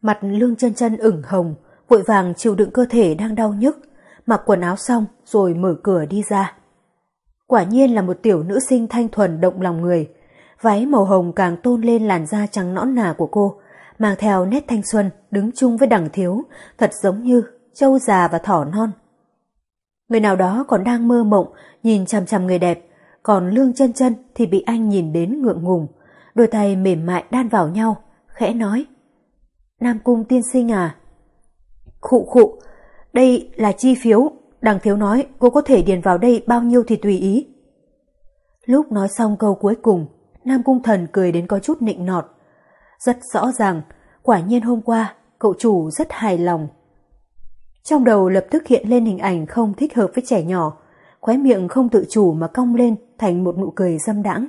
Mặt lương chân chân ửng hồng, vội vàng chịu đựng cơ thể đang đau nhức, mặc quần áo xong rồi mở cửa đi ra. Quả nhiên là một tiểu nữ sinh thanh thuần động lòng người, váy màu hồng càng tôn lên làn da trắng nõn nà của cô, mang theo nét thanh xuân đứng chung với đằng thiếu, thật giống như châu già và thỏ non. Người nào đó còn đang mơ mộng, nhìn chằm chằm người đẹp, còn lương chân chân thì bị anh nhìn đến ngượng ngùng, đôi tay mềm mại đan vào nhau, khẽ nói. Nam cung tiên sinh à? Khụ khụ, đây là chi phiếu, đằng thiếu nói cô có thể điền vào đây bao nhiêu thì tùy ý. Lúc nói xong câu cuối cùng, Nam cung thần cười đến có chút nịnh nọt. Rất rõ ràng, quả nhiên hôm qua, cậu chủ rất hài lòng. Trong đầu lập tức hiện lên hình ảnh không thích hợp với trẻ nhỏ, khóe miệng không tự chủ mà cong lên thành một nụ cười dâm đãng,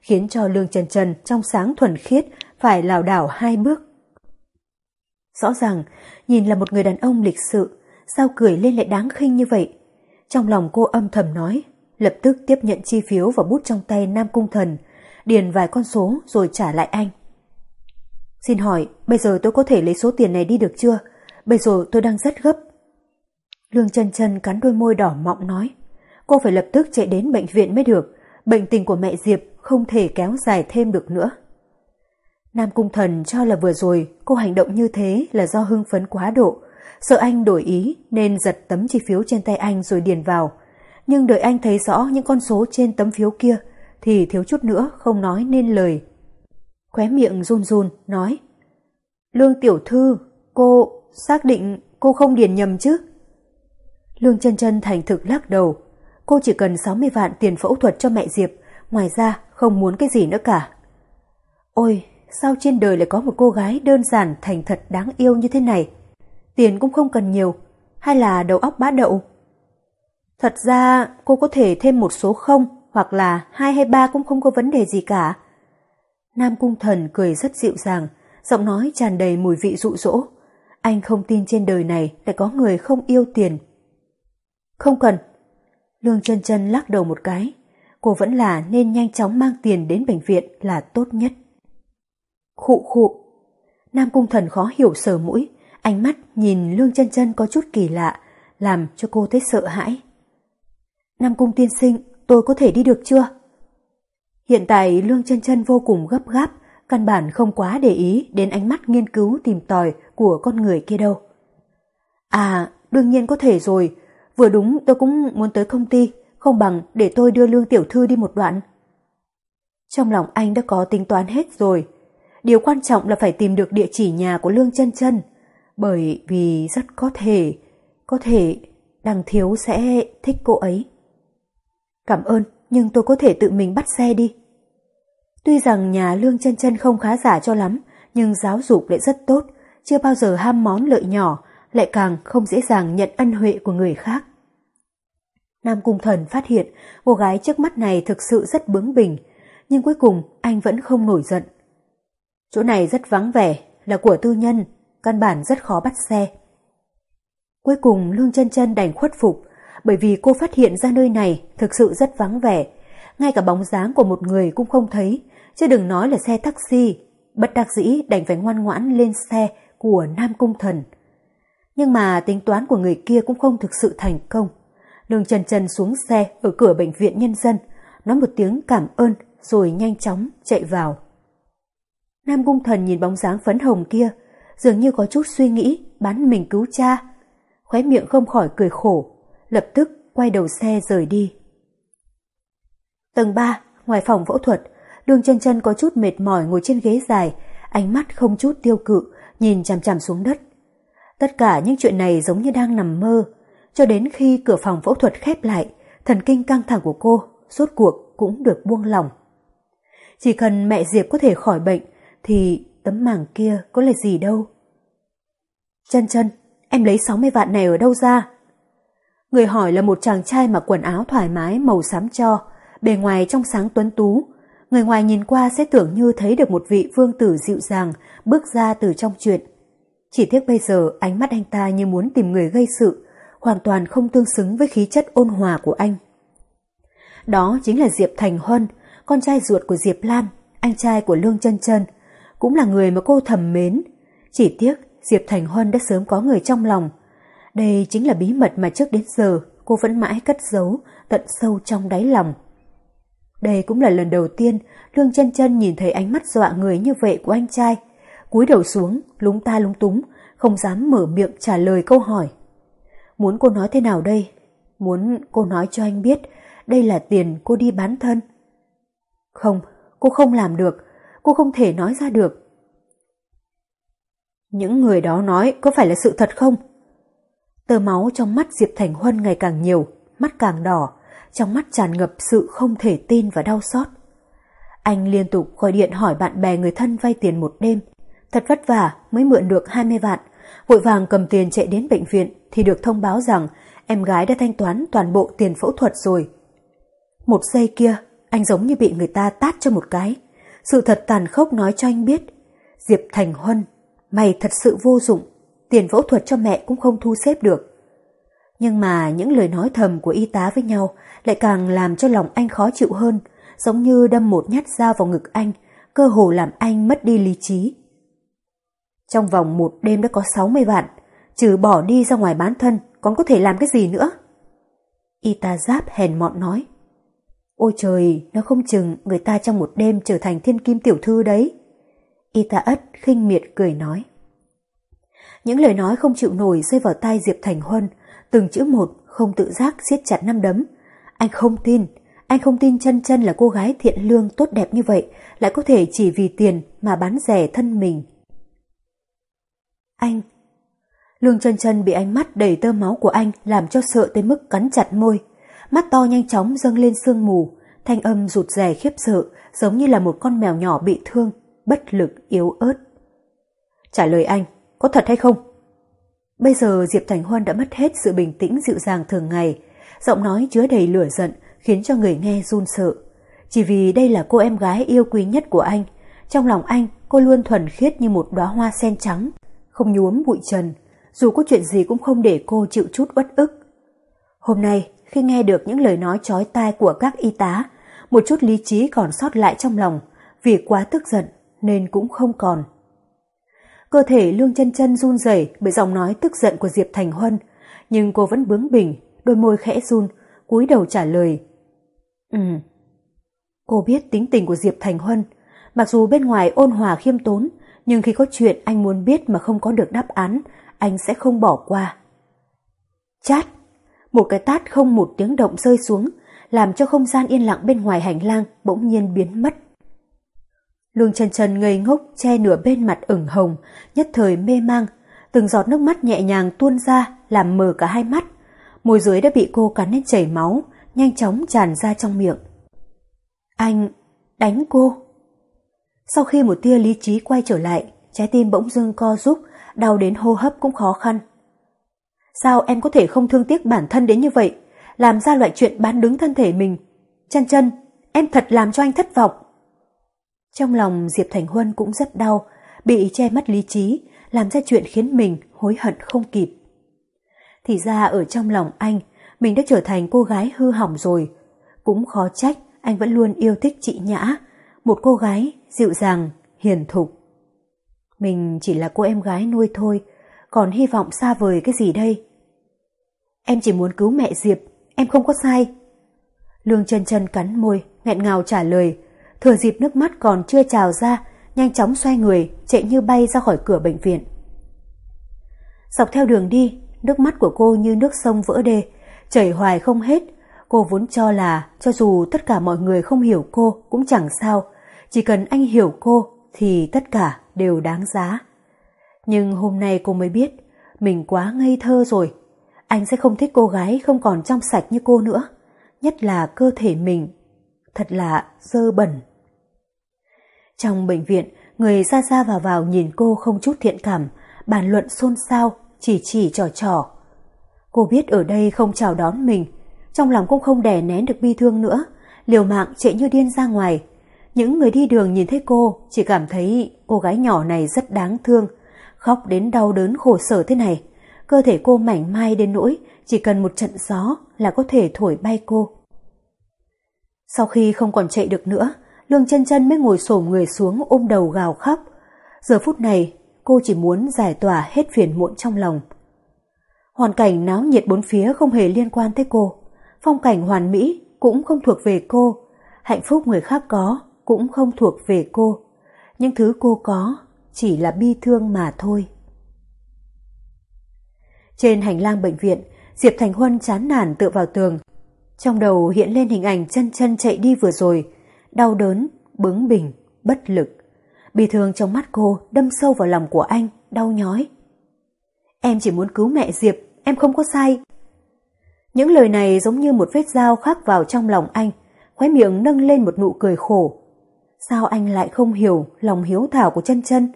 khiến cho Lương Trần Trần trong sáng thuần khiết phải lảo đảo hai bước. Rõ ràng, nhìn là một người đàn ông lịch sự, sao cười lên lại đáng khinh như vậy? Trong lòng cô âm thầm nói, lập tức tiếp nhận chi phiếu và bút trong tay Nam Cung Thần, điền vài con số rồi trả lại anh. Xin hỏi, bây giờ tôi có thể lấy số tiền này đi được chưa? Bây giờ tôi đang rất gấp. Lương chân chân cắn đôi môi đỏ mọng nói, cô phải lập tức chạy đến bệnh viện mới được, bệnh tình của mẹ Diệp không thể kéo dài thêm được nữa. Nam Cung Thần cho là vừa rồi cô hành động như thế là do hưng phấn quá độ, sợ anh đổi ý nên giật tấm chi phiếu trên tay anh rồi điền vào. Nhưng đợi anh thấy rõ những con số trên tấm phiếu kia thì thiếu chút nữa không nói nên lời. Khóe miệng run run nói Lương tiểu thư, cô xác định cô không điền nhầm chứ? Lương chân chân thành thực lắc đầu. Cô chỉ cần 60 vạn tiền phẫu thuật cho mẹ Diệp, ngoài ra không muốn cái gì nữa cả. Ôi, sao trên đời lại có một cô gái đơn giản thành thật đáng yêu như thế này? Tiền cũng không cần nhiều, hay là đầu óc bá đậu? Thật ra cô có thể thêm một số không, hoặc là hai hay ba cũng không có vấn đề gì cả. Nam Cung Thần cười rất dịu dàng, giọng nói tràn đầy mùi vị dụ dỗ. Anh không tin trên đời này lại có người không yêu tiền. Không cần. Lương chân chân lắc đầu một cái. Cô vẫn là nên nhanh chóng mang tiền đến bệnh viện là tốt nhất. Khụ khụ. Nam Cung Thần khó hiểu sờ mũi, ánh mắt nhìn Lương chân chân có chút kỳ lạ, làm cho cô thấy sợ hãi. Nam Cung tiên sinh, tôi có thể đi được chưa? Hiện tại Lương chân chân vô cùng gấp gáp, căn bản không quá để ý đến ánh mắt nghiên cứu tìm tòi của con người kia đâu. À, đương nhiên có thể rồi, vừa đúng tôi cũng muốn tới công ty, không bằng để tôi đưa Lương Tiểu Thư đi một đoạn. Trong lòng anh đã có tính toán hết rồi. Điều quan trọng là phải tìm được địa chỉ nhà của Lương chân chân, bởi vì rất có thể, có thể đằng thiếu sẽ thích cô ấy. Cảm ơn, nhưng tôi có thể tự mình bắt xe đi. Tuy rằng nhà Lương chân chân không khá giả cho lắm, nhưng giáo dục lại rất tốt, chưa bao giờ ham món lợi nhỏ, lại càng không dễ dàng nhận ân huệ của người khác. Nam Cung Thần phát hiện cô gái trước mắt này thực sự rất bướng bỉnh, nhưng cuối cùng anh vẫn không nổi giận. Chỗ này rất vắng vẻ, là của tư nhân, căn bản rất khó bắt xe. Cuối cùng Lương chân chân đành khuất phục, bởi vì cô phát hiện ra nơi này thực sự rất vắng vẻ, ngay cả bóng dáng của một người cũng không thấy, chứ đừng nói là xe taxi, bất đắc dĩ đành phải ngoan ngoãn lên xe của Nam Cung Thần. Nhưng mà tính toán của người kia cũng không thực sự thành công. Lương Trần Trần xuống xe ở cửa bệnh viện nhân dân, nói một tiếng cảm ơn rồi nhanh chóng chạy vào. Nam Cung Thần nhìn bóng dáng phấn hồng kia, dường như có chút suy nghĩ bán mình cứu cha. Khóe miệng không khỏi cười khổ, lập tức quay đầu xe rời đi. Tầng 3, ngoài phòng phẫu thuật, Đường chân chân có chút mệt mỏi ngồi trên ghế dài, ánh mắt không chút tiêu cự, nhìn chằm chằm xuống đất. Tất cả những chuyện này giống như đang nằm mơ, cho đến khi cửa phòng phẫu thuật khép lại, thần kinh căng thẳng của cô rốt cuộc cũng được buông lỏng. Chỉ cần mẹ Diệp có thể khỏi bệnh thì tấm màng kia có là gì đâu. Chân chân, em lấy 60 vạn này ở đâu ra? Người hỏi là một chàng trai mặc quần áo thoải mái màu xám cho, bề ngoài trong sáng tuấn tú, người ngoài nhìn qua sẽ tưởng như thấy được một vị vương tử dịu dàng bước ra từ trong chuyện. Chỉ tiếc bây giờ ánh mắt anh ta như muốn tìm người gây sự, hoàn toàn không tương xứng với khí chất ôn hòa của anh. Đó chính là Diệp Thành Huân, con trai ruột của Diệp Lan, anh trai của Lương Trân Trân cũng là người mà cô thầm mến. Chỉ tiếc Diệp Thành Huân đã sớm có người trong lòng. Đây chính là bí mật mà trước đến giờ cô vẫn mãi cất giấu tận sâu trong đáy lòng. Đây cũng là lần đầu tiên Lương Trân Trân nhìn thấy ánh mắt dọa người như vậy của anh trai cúi đầu xuống, lúng ta lúng túng, không dám mở miệng trả lời câu hỏi. Muốn cô nói thế nào đây? Muốn cô nói cho anh biết đây là tiền cô đi bán thân. Không, cô không làm được, cô không thể nói ra được. Những người đó nói có phải là sự thật không? Tơ máu trong mắt Diệp Thành Huân ngày càng nhiều, mắt càng đỏ, trong mắt tràn ngập sự không thể tin và đau xót. Anh liên tục gọi điện hỏi bạn bè người thân vay tiền một đêm, thật vất vả mới mượn được 20 vạn, vội vàng cầm tiền chạy đến bệnh viện thì được thông báo rằng em gái đã thanh toán toàn bộ tiền phẫu thuật rồi. Một giây kia, anh giống như bị người ta tát cho một cái. Sự thật tàn khốc nói cho anh biết. Diệp Thành Huân, mày thật sự vô dụng, tiền phẫu thuật cho mẹ cũng không thu xếp được. Nhưng mà những lời nói thầm của y tá với nhau lại càng làm cho lòng anh khó chịu hơn, giống như đâm một nhát dao vào ngực anh, cơ hồ làm anh mất đi lý trí. Trong vòng một đêm đã có 60 vạn, trừ bỏ đi ra ngoài bán thân, còn có thể làm cái gì nữa? Y ta giáp hèn mọn nói. Ôi trời, nó không chừng người ta trong một đêm trở thành thiên kim tiểu thư đấy. Y ta ất khinh miệt cười nói. Những lời nói không chịu nổi rơi vào tai Diệp Thành Huân, từng chữ một không tự giác siết chặt năm đấm. Anh không tin, anh không tin chân chân là cô gái thiện lương tốt đẹp như vậy, lại có thể chỉ vì tiền mà bán rẻ thân mình. Anh Lương chân chân bị ánh mắt đầy tơ máu của anh làm cho sợ tới mức cắn chặt môi. Mắt to nhanh chóng dâng lên sương mù, thanh âm rụt rè khiếp sợ, giống như là một con mèo nhỏ bị thương, bất lực, yếu ớt. Trả lời anh, có thật hay không? Bây giờ Diệp Thành Huân đã mất hết sự bình tĩnh dịu dàng thường ngày, giọng nói chứa đầy lửa giận khiến cho người nghe run sợ. Chỉ vì đây là cô em gái yêu quý nhất của anh, trong lòng anh cô luôn thuần khiết như một đóa hoa sen trắng, không nhuốm bụi trần, dù có chuyện gì cũng không để cô chịu chút uất ức. Hôm nay, khi nghe được những lời nói chói tai của các y tá, một chút lý trí còn sót lại trong lòng, vì quá tức giận nên cũng không còn. Cơ thể Lương chân chân run rẩy bởi giọng nói tức giận của Diệp Thành Huân, nhưng cô vẫn bướng bỉnh, đôi môi khẽ run, cúi đầu trả lời. Ừ. Cô biết tính tình của Diệp Thành Huân, mặc dù bên ngoài ôn hòa khiêm tốn, nhưng khi có chuyện anh muốn biết mà không có được đáp án, anh sẽ không bỏ qua. Chát! Một cái tát không một tiếng động rơi xuống, làm cho không gian yên lặng bên ngoài hành lang bỗng nhiên biến mất. Lương chân Trần ngây ngốc che nửa bên mặt ửng hồng, nhất thời mê mang, từng giọt nước mắt nhẹ nhàng tuôn ra làm mờ cả hai mắt. Môi dưới đã bị cô cắn đến chảy máu, nhanh chóng tràn ra trong miệng. Anh đánh cô. Sau khi một tia lý trí quay trở lại, trái tim bỗng dưng co rút, đau đến hô hấp cũng khó khăn. Sao em có thể không thương tiếc bản thân đến như vậy, làm ra loại chuyện bán đứng thân thể mình? Chân chân, em thật làm cho anh thất vọng. Trong lòng Diệp Thành Huân cũng rất đau, bị che mất lý trí, làm ra chuyện khiến mình hối hận không kịp. Thì ra ở trong lòng anh, mình đã trở thành cô gái hư hỏng rồi. Cũng khó trách anh vẫn luôn yêu thích chị Nhã, một cô gái dịu dàng, hiền thục. Mình chỉ là cô em gái nuôi thôi, còn hy vọng xa vời cái gì đây? Em chỉ muốn cứu mẹ Diệp, em không có sai. Lương chân chân cắn môi, nghẹn ngào trả lời, thừa dịp nước mắt còn chưa trào ra, nhanh chóng xoay người, chạy như bay ra khỏi cửa bệnh viện. Dọc theo đường đi, nước mắt của cô như nước sông vỡ đê, chảy hoài không hết. Cô vốn cho là cho dù tất cả mọi người không hiểu cô cũng chẳng sao, chỉ cần anh hiểu cô thì tất cả đều đáng giá. Nhưng hôm nay cô mới biết, mình quá ngây thơ rồi. Anh sẽ không thích cô gái không còn trong sạch như cô nữa, nhất là cơ thể mình. Thật là dơ bẩn. Trong bệnh viện, người ra ra vào vào nhìn cô không chút thiện cảm, bàn luận xôn xao, chỉ chỉ trò trò. Cô biết ở đây không chào đón mình, trong lòng cũng không đè nén được bi thương nữa, liều mạng chạy như điên ra ngoài. Những người đi đường nhìn thấy cô chỉ cảm thấy cô gái nhỏ này rất đáng thương, khóc đến đau đớn khổ sở thế này. Cơ thể cô mảnh mai đến nỗi chỉ cần một trận gió là có thể thổi bay cô. Sau khi không còn chạy được nữa, Lương chân chân mới ngồi xổm người xuống ôm đầu gào khóc. Giờ phút này, cô chỉ muốn giải tỏa hết phiền muộn trong lòng. Hoàn cảnh náo nhiệt bốn phía không hề liên quan tới cô. Phong cảnh hoàn mỹ cũng không thuộc về cô. Hạnh phúc người khác có cũng không thuộc về cô. Những thứ cô có chỉ là bi thương mà thôi. Trên hành lang bệnh viện, Diệp Thành Huân chán nản tựa vào tường. Trong đầu hiện lên hình ảnh chân chân chạy đi vừa rồi, đau đớn, bướng bỉnh, bất lực. Bi thương trong mắt cô đâm sâu vào lòng của anh, đau nhói. Em chỉ muốn cứu mẹ Diệp, em không có sai. Những lời này giống như một vết dao khắc vào trong lòng anh, khóe miệng nâng lên một nụ cười khổ. Sao anh lại không hiểu lòng hiếu thảo của chân chân?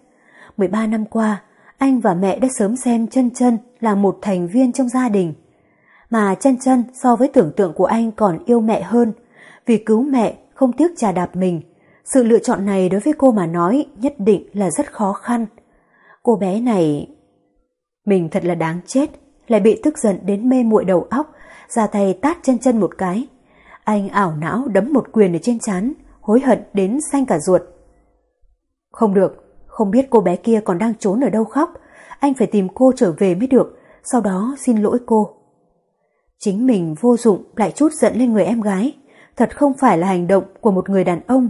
13 năm qua, anh và mẹ đã sớm xem chân chân là một thành viên trong gia đình. Mà chân chân so với tưởng tượng của anh còn yêu mẹ hơn, vì cứu mẹ không tiếc trà đạp mình. Sự lựa chọn này đối với cô mà nói nhất định là rất khó khăn. Cô bé này... Mình thật là đáng chết, lại bị tức giận đến mê muội đầu óc, ra tay tát chân chân một cái. Anh ảo não đấm một quyền ở trên chán, hối hận đến xanh cả ruột. Không được, không biết cô bé kia còn đang trốn ở đâu khóc, anh phải tìm cô trở về mới được, sau đó xin lỗi cô. Chính mình vô dụng lại chút giận lên người em gái, thật không phải là hành động của một người đàn ông.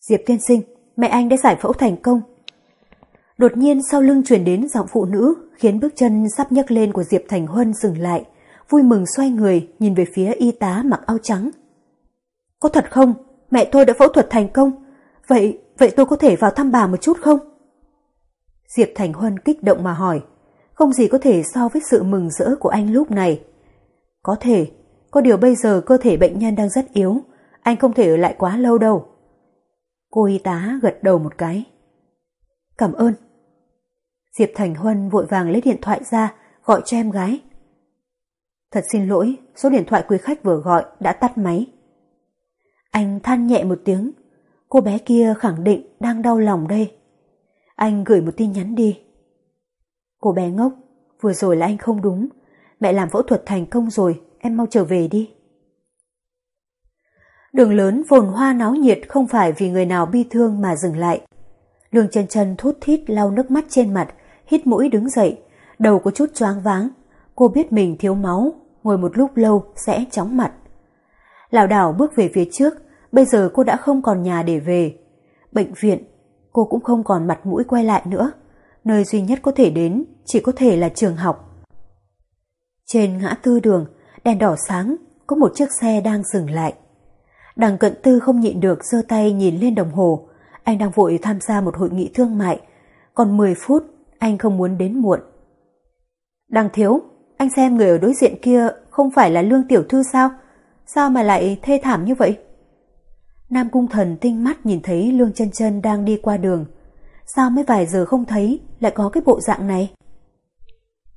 Diệp tiên sinh, mẹ anh đã giải phẫu thành công. Đột nhiên sau lưng truyền đến giọng phụ nữ khiến bước chân sắp nhấc lên của Diệp Thành Huân dừng lại, vui mừng xoay người nhìn về phía y tá mặc áo trắng. Có thật không? Mẹ tôi đã phẫu thuật thành công. Vậy, vậy tôi có thể vào thăm bà một chút không? Diệp Thành Huân kích động mà hỏi. Không gì có thể so với sự mừng rỡ của anh lúc này. Có thể, có điều bây giờ cơ thể bệnh nhân đang rất yếu. Anh không thể ở lại quá lâu đâu. Cô y tá gật đầu một cái. Cảm ơn. Diệp Thành Huân vội vàng lấy điện thoại ra, gọi cho em gái. Thật xin lỗi, số điện thoại quý khách vừa gọi đã tắt máy. Anh than nhẹ một tiếng, cô bé kia khẳng định đang đau lòng đây. Anh gửi một tin nhắn đi. Cô bé ngốc, vừa rồi là anh không đúng, mẹ làm phẫu thuật thành công rồi, em mau trở về đi. Đường lớn phồn hoa náo nhiệt không phải vì người nào bi thương mà dừng lại. Lương chân chân thút thít lau nước mắt trên mặt, hít mũi đứng dậy, đầu có chút choáng váng. Cô biết mình thiếu máu, ngồi một lúc lâu sẽ chóng mặt lảo đảo bước về phía trước, bây giờ cô đã không còn nhà để về. Bệnh viện, cô cũng không còn mặt mũi quay lại nữa. Nơi duy nhất có thể đến chỉ có thể là trường học. Trên ngã tư đường, đèn đỏ sáng, có một chiếc xe đang dừng lại. Đằng cận tư không nhịn được giơ tay nhìn lên đồng hồ. Anh đang vội tham gia một hội nghị thương mại. Còn 10 phút, anh không muốn đến muộn. Đằng thiếu, anh xem người ở đối diện kia không phải là lương tiểu thư sao? Sao mà lại thê thảm như vậy? Nam cung thần tinh mắt nhìn thấy lương chân chân đang đi qua đường. Sao mới vài giờ không thấy lại có cái bộ dạng này?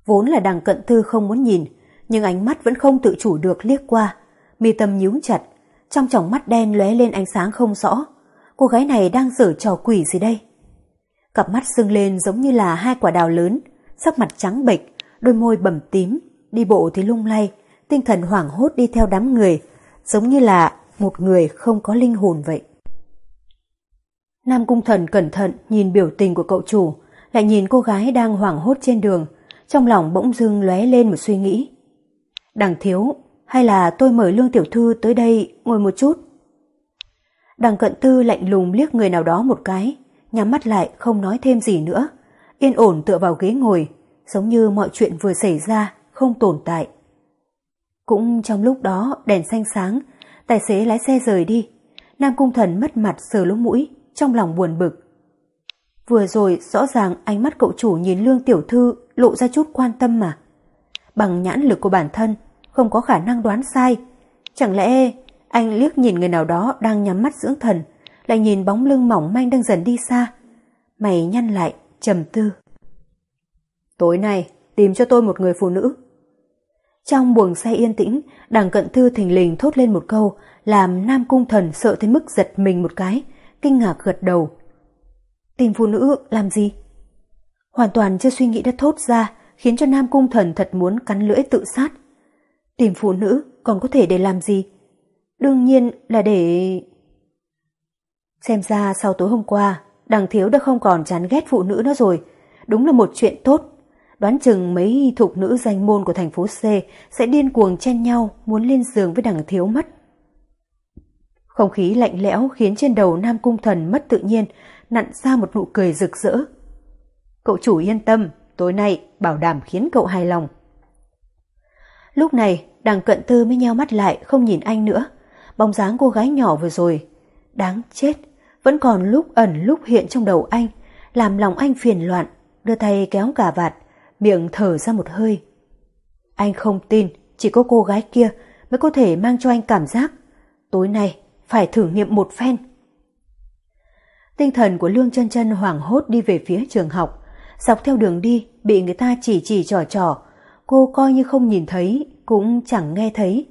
Vốn là đằng cận tư không muốn nhìn, nhưng ánh mắt vẫn không tự chủ được liếc qua. Mi tâm nhíu chặt, trong tròng mắt đen lóe lên ánh sáng không rõ. Cô gái này đang giở trò quỷ gì đây? Cặp mắt sưng lên giống như là hai quả đào lớn, sắc mặt trắng bệch, đôi môi bầm tím, đi bộ thì lung lay, tinh thần hoảng hốt đi theo đám người, giống như là một người không có linh hồn vậy. Nam Cung Thần cẩn thận nhìn biểu tình của cậu chủ, lại nhìn cô gái đang hoảng hốt trên đường, trong lòng bỗng dưng lóe lên một suy nghĩ. Đằng thiếu, hay là tôi mời Lương Tiểu Thư tới đây ngồi một chút? Đằng cận tư lạnh lùng liếc người nào đó một cái, nhắm mắt lại không nói thêm gì nữa, yên ổn tựa vào ghế ngồi, giống như mọi chuyện vừa xảy ra, không tồn tại. Cũng trong lúc đó đèn xanh sáng, tài xế lái xe rời đi, Nam Cung Thần mất mặt sờ lỗ mũi, trong lòng buồn bực. Vừa rồi rõ ràng ánh mắt cậu chủ nhìn Lương Tiểu Thư lộ ra chút quan tâm mà. Bằng nhãn lực của bản thân, không có khả năng đoán sai. Chẳng lẽ anh liếc nhìn người nào đó đang nhắm mắt dưỡng thần, lại nhìn bóng lưng mỏng manh đang dần đi xa. Mày nhăn lại, trầm tư. Tối nay, tìm cho tôi một người phụ nữ. Trong buồng xe yên tĩnh, đằng cận thư thình lình thốt lên một câu, làm Nam Cung Thần sợ tới mức giật mình một cái, kinh ngạc gật đầu. Tìm phụ nữ làm gì? Hoàn toàn chưa suy nghĩ đã thốt ra, khiến cho Nam Cung Thần thật muốn cắn lưỡi tự sát. Tìm phụ nữ còn có thể để làm gì? Đương nhiên là để... Xem ra sau tối hôm qua, đằng thiếu đã không còn chán ghét phụ nữ nữa rồi. Đúng là một chuyện tốt. Đoán chừng mấy thục nữ danh môn của thành phố C sẽ điên cuồng chen nhau muốn lên giường với đằng thiếu mất. Không khí lạnh lẽo khiến trên đầu Nam Cung Thần mất tự nhiên, nặn ra một nụ cười rực rỡ. Cậu chủ yên tâm, tối nay bảo đảm khiến cậu hài lòng. Lúc này, đằng cận tư mới nheo mắt lại không nhìn anh nữa. Bóng dáng cô gái nhỏ vừa rồi. Đáng chết, vẫn còn lúc ẩn lúc hiện trong đầu anh, làm lòng anh phiền loạn, đưa tay kéo cả vạt, miệng thở ra một hơi. Anh không tin, chỉ có cô gái kia mới có thể mang cho anh cảm giác. Tối nay, phải thử nghiệm một phen. Tinh thần của Lương chân chân hoảng hốt đi về phía trường học, dọc theo đường đi bị người ta chỉ chỉ trò trò, cô coi như không nhìn thấy, cũng chẳng nghe thấy.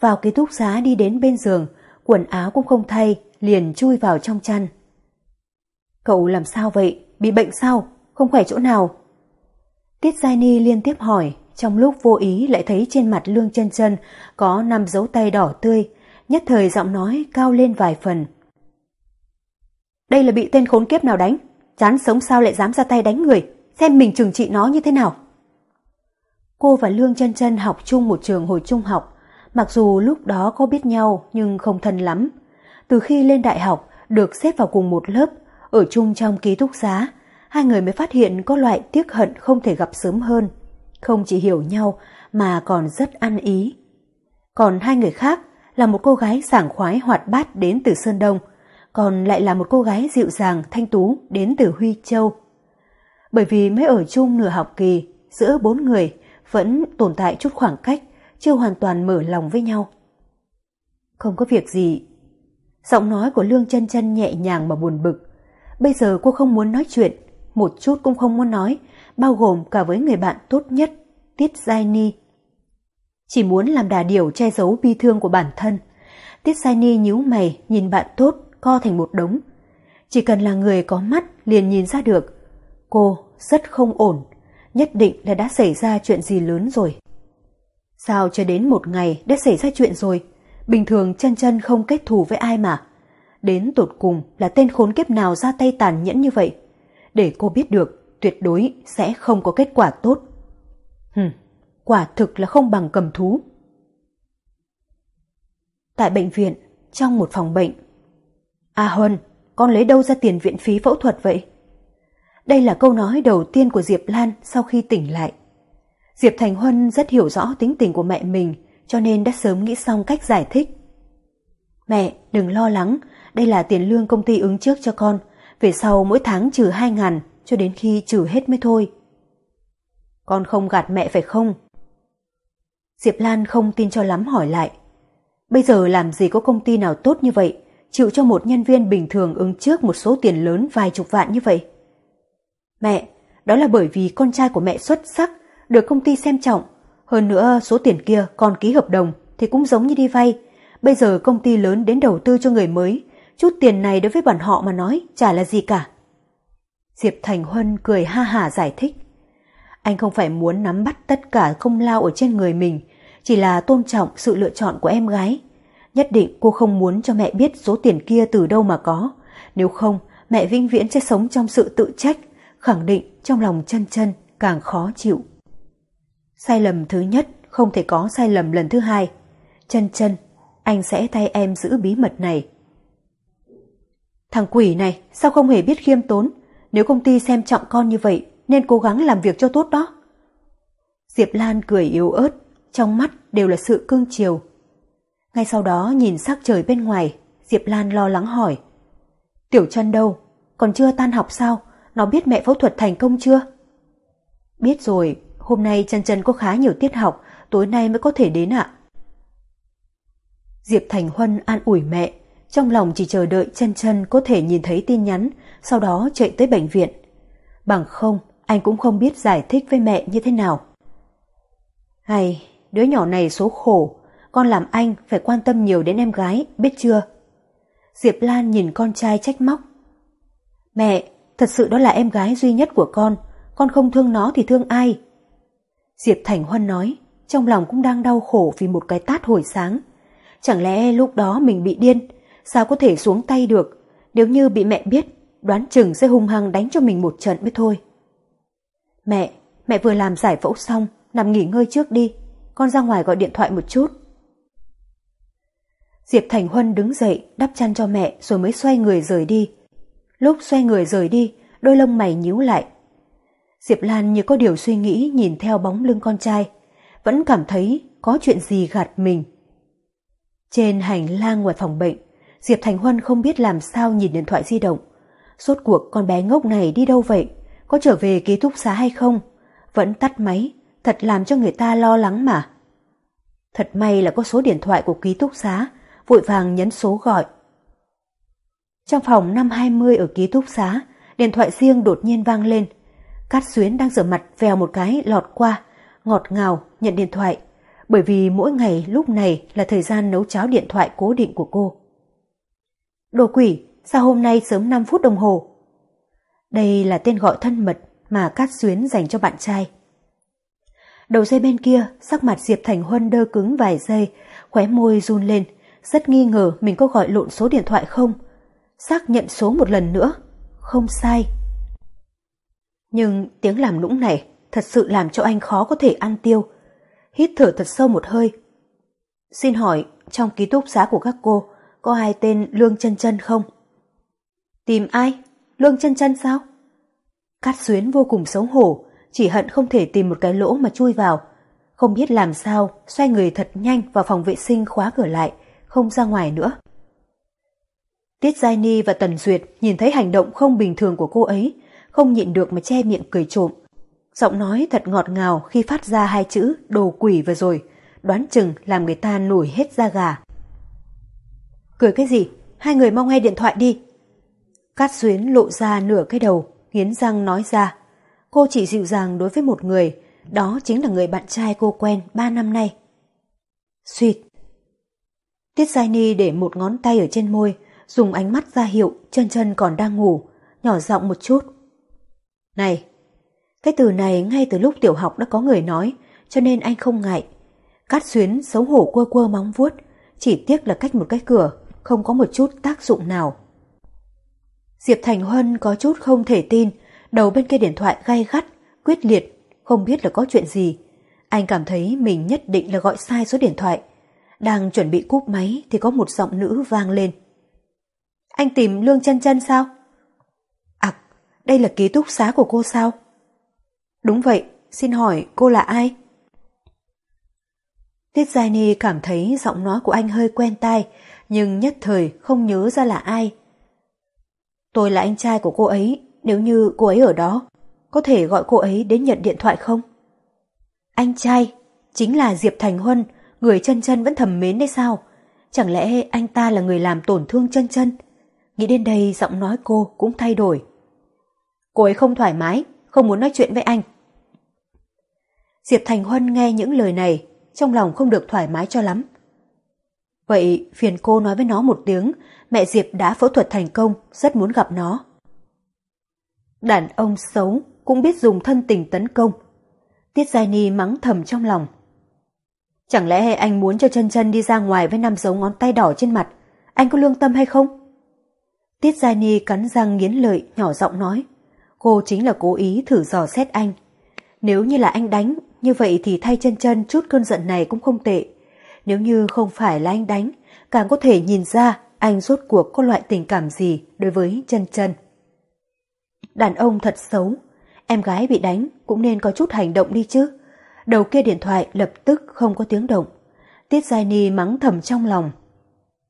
Vào ký túc xá đi đến bên giường, quần áo cũng không thay, liền chui vào trong chăn. Cậu làm sao vậy? Bị bệnh sao? Không khỏe chỗ nào? Tiết Giai Ni liên tiếp hỏi, trong lúc vô ý lại thấy trên mặt Lương chân chân có năm dấu tay đỏ tươi, nhất thời giọng nói cao lên vài phần. Đây là bị tên khốn kiếp nào đánh? Chán sống sao lại dám ra tay đánh người? Xem mình trừng trị nó như thế nào? Cô và Lương chân chân học chung một trường hồi trung học, mặc dù lúc đó có biết nhau nhưng không thân lắm. Từ khi lên đại học, được xếp vào cùng một lớp, ở chung trong ký túc xá, hai người mới phát hiện có loại tiếc hận không thể gặp sớm hơn. Không chỉ hiểu nhau mà còn rất ăn ý. Còn hai người khác là một cô gái sảng khoái hoạt bát đến từ Sơn Đông, còn lại là một cô gái dịu dàng thanh tú đến từ Huy Châu. Bởi vì mới ở chung nửa học kỳ, giữa bốn người vẫn tồn tại chút khoảng cách, chưa hoàn toàn mở lòng với nhau. Không có việc gì. Giọng nói của Lương chân chân nhẹ nhàng mà buồn bực. Bây giờ cô không muốn nói chuyện, một chút cũng không muốn nói, bao gồm cả với người bạn tốt nhất, Tiết Giai Ni. Chỉ muốn làm đà điều che giấu bi thương của bản thân. Tiết Giai Ni nhíu mày nhìn bạn tốt co thành một đống. Chỉ cần là người có mắt liền nhìn ra được. Cô rất không ổn, nhất định là đã xảy ra chuyện gì lớn rồi. Sao cho đến một ngày đã xảy ra chuyện rồi? Bình thường chân chân không kết thù với ai mà. Đến tột cùng là tên khốn kiếp nào ra tay tàn nhẫn như vậy? Để cô biết được tuyệt đối sẽ không có kết quả tốt. Hừm, quả thực là không bằng cầm thú. Tại bệnh viện, trong một phòng bệnh. A Huân, con lấy đâu ra tiền viện phí phẫu thuật vậy? Đây là câu nói đầu tiên của Diệp Lan sau khi tỉnh lại. Diệp Thành Huân rất hiểu rõ tính tình của mẹ mình, cho nên đã sớm nghĩ xong cách giải thích. Mẹ, đừng lo lắng, đây là tiền lương công ty ứng trước cho con, về sau mỗi tháng trừ hai ngàn, cho đến khi trừ hết mới thôi. Con không gạt mẹ phải không? Diệp Lan không tin cho lắm hỏi lại. Bây giờ làm gì có công ty nào tốt như vậy, chịu cho một nhân viên bình thường ứng trước một số tiền lớn vài chục vạn như vậy? Mẹ, đó là bởi vì con trai của mẹ xuất sắc, được công ty xem trọng. Hơn nữa số tiền kia còn ký hợp đồng thì cũng giống như đi vay. Bây giờ công ty lớn đến đầu tư cho người mới, chút tiền này đối với bọn họ mà nói chả là gì cả. Diệp Thành Huân cười ha hả giải thích. Anh không phải muốn nắm bắt tất cả công lao ở trên người mình, chỉ là tôn trọng sự lựa chọn của em gái. Nhất định cô không muốn cho mẹ biết số tiền kia từ đâu mà có. Nếu không, mẹ vinh viễn sẽ sống trong sự tự trách, khẳng định trong lòng chân chân càng khó chịu. Sai lầm thứ nhất không thể có sai lầm lần thứ hai. Chân chân, anh sẽ thay em giữ bí mật này. Thằng quỷ này sao không hề biết khiêm tốn, nếu công ty xem trọng con như vậy nên cố gắng làm việc cho tốt đó. Diệp Lan cười yếu ớt, trong mắt đều là sự cương chiều. Ngay sau đó nhìn sắc trời bên ngoài, Diệp Lan lo lắng hỏi. Tiểu chân đâu? Còn chưa tan học sao? Nó biết mẹ phẫu thuật thành công chưa? Biết rồi, hôm nay chân chân có khá nhiều tiết học, tối nay mới có thể đến ạ. Diệp Thành Huân an ủi mẹ, trong lòng chỉ chờ đợi chân chân có thể nhìn thấy tin nhắn, sau đó chạy tới bệnh viện. Bằng không, anh cũng không biết giải thích với mẹ như thế nào. Hay, đứa nhỏ này số khổ, con làm anh phải quan tâm nhiều đến em gái, biết chưa? Diệp Lan nhìn con trai trách móc. Mẹ, thật sự đó là em gái duy nhất của con, con không thương nó thì thương ai? Diệp Thành Huân nói, trong lòng cũng đang đau khổ vì một cái tát hồi sáng. Chẳng lẽ lúc đó mình bị điên, sao có thể xuống tay được, nếu như bị mẹ biết, đoán chừng sẽ hung hăng đánh cho mình một trận mới thôi. Mẹ, mẹ vừa làm giải phẫu xong, nằm nghỉ ngơi trước đi, con ra ngoài gọi điện thoại một chút. Diệp Thành Huân đứng dậy đắp chăn cho mẹ rồi mới xoay người rời đi. Lúc xoay người rời đi, đôi lông mày nhíu lại. Diệp Lan như có điều suy nghĩ nhìn theo bóng lưng con trai, vẫn cảm thấy có chuyện gì gạt mình. Trên hành lang ngoài phòng bệnh, Diệp Thành Huân không biết làm sao nhìn điện thoại di động. Rốt cuộc con bé ngốc này đi đâu vậy? Có trở về ký túc xá hay không? Vẫn tắt máy, thật làm cho người ta lo lắng mà. Thật may là có số điện thoại của ký túc xá, vội vàng nhấn số gọi. Trong phòng năm 20 ở ký túc xá, điện thoại riêng đột nhiên vang lên. Cát Xuyến đang rửa mặt vèo một cái lọt qua, ngọt ngào nhận điện thoại, bởi vì mỗi ngày lúc này là thời gian nấu cháo điện thoại cố định của cô. Đồ quỷ, sao hôm nay sớm 5 phút đồng hồ? Đây là tên gọi thân mật mà Cát Xuyến dành cho bạn trai. Đầu dây bên kia, sắc mặt Diệp Thành Huân đơ cứng vài giây, khóe môi run lên, rất nghi ngờ mình có gọi lộn số điện thoại không. Xác nhận số một lần nữa, không sai. Nhưng tiếng làm nũng này thật sự làm cho anh khó có thể ăn tiêu. Hít thở thật sâu một hơi. Xin hỏi, trong ký túc xá của các cô, có ai tên Lương chân chân không? Tìm ai? Lương chân chân sao? Cát xuyến vô cùng xấu hổ, chỉ hận không thể tìm một cái lỗ mà chui vào. Không biết làm sao, xoay người thật nhanh vào phòng vệ sinh khóa cửa lại, không ra ngoài nữa. Tiết Giai Ni và Tần Duyệt nhìn thấy hành động không bình thường của cô ấy, không nhịn được mà che miệng cười trộm. Giọng nói thật ngọt ngào khi phát ra hai chữ đồ quỷ vừa rồi, đoán chừng làm người ta nổi hết da gà. Cười cái gì? Hai người mau nghe điện thoại đi. Cát xuyến lộ ra nửa cái đầu, nghiến răng nói ra. Cô chỉ dịu dàng đối với một người, đó chính là người bạn trai cô quen ba năm nay. Xuyệt. Tiết Giai Ni để một ngón tay ở trên môi, dùng ánh mắt ra hiệu chân chân còn đang ngủ, nhỏ giọng một chút. Này, cái từ này ngay từ lúc tiểu học đã có người nói, cho nên anh không ngại. Cát xuyến xấu hổ quơ quơ móng vuốt, chỉ tiếc là cách một cái cửa, không có một chút tác dụng nào. Diệp Thành Huân có chút không thể tin, đầu bên kia điện thoại gay gắt, quyết liệt, không biết là có chuyện gì. Anh cảm thấy mình nhất định là gọi sai số điện thoại. Đang chuẩn bị cúp máy thì có một giọng nữ vang lên. Anh tìm Lương chân chân sao? À, đây là ký túc xá của cô sao? Đúng vậy, xin hỏi cô là ai? Tiết Giai Ni cảm thấy giọng nói của anh hơi quen tai, nhưng nhất thời không nhớ ra là ai. Tôi là anh trai của cô ấy, nếu như cô ấy ở đó, có thể gọi cô ấy đến nhận điện thoại không? Anh trai, chính là Diệp Thành Huân, người chân chân vẫn thầm mến đấy sao? Chẳng lẽ anh ta là người làm tổn thương chân chân? Nghĩ đến đây giọng nói cô cũng thay đổi. Cô ấy không thoải mái, không muốn nói chuyện với anh. Diệp Thành Huân nghe những lời này, trong lòng không được thoải mái cho lắm. Vậy phiền cô nói với nó một tiếng, mẹ Diệp đã phẫu thuật thành công, rất muốn gặp nó. Đàn ông xấu cũng biết dùng thân tình tấn công. Tiết Giai Ni mắng thầm trong lòng. Chẳng lẽ anh muốn cho chân chân đi ra ngoài với năm dấu ngón tay đỏ trên mặt, anh có lương tâm hay không? Tiết Giai Ni cắn răng nghiến lợi, nhỏ giọng nói. Cô chính là cố ý thử dò xét anh. Nếu như là anh đánh, như vậy thì thay chân chân chút cơn giận này cũng không tệ. Nếu như không phải là anh đánh, càng có thể nhìn ra anh rốt cuộc có loại tình cảm gì đối với chân chân. Đàn ông thật xấu, em gái bị đánh cũng nên có chút hành động đi chứ. Đầu kia điện thoại lập tức không có tiếng động. Tiết Giai Ni mắng thầm trong lòng.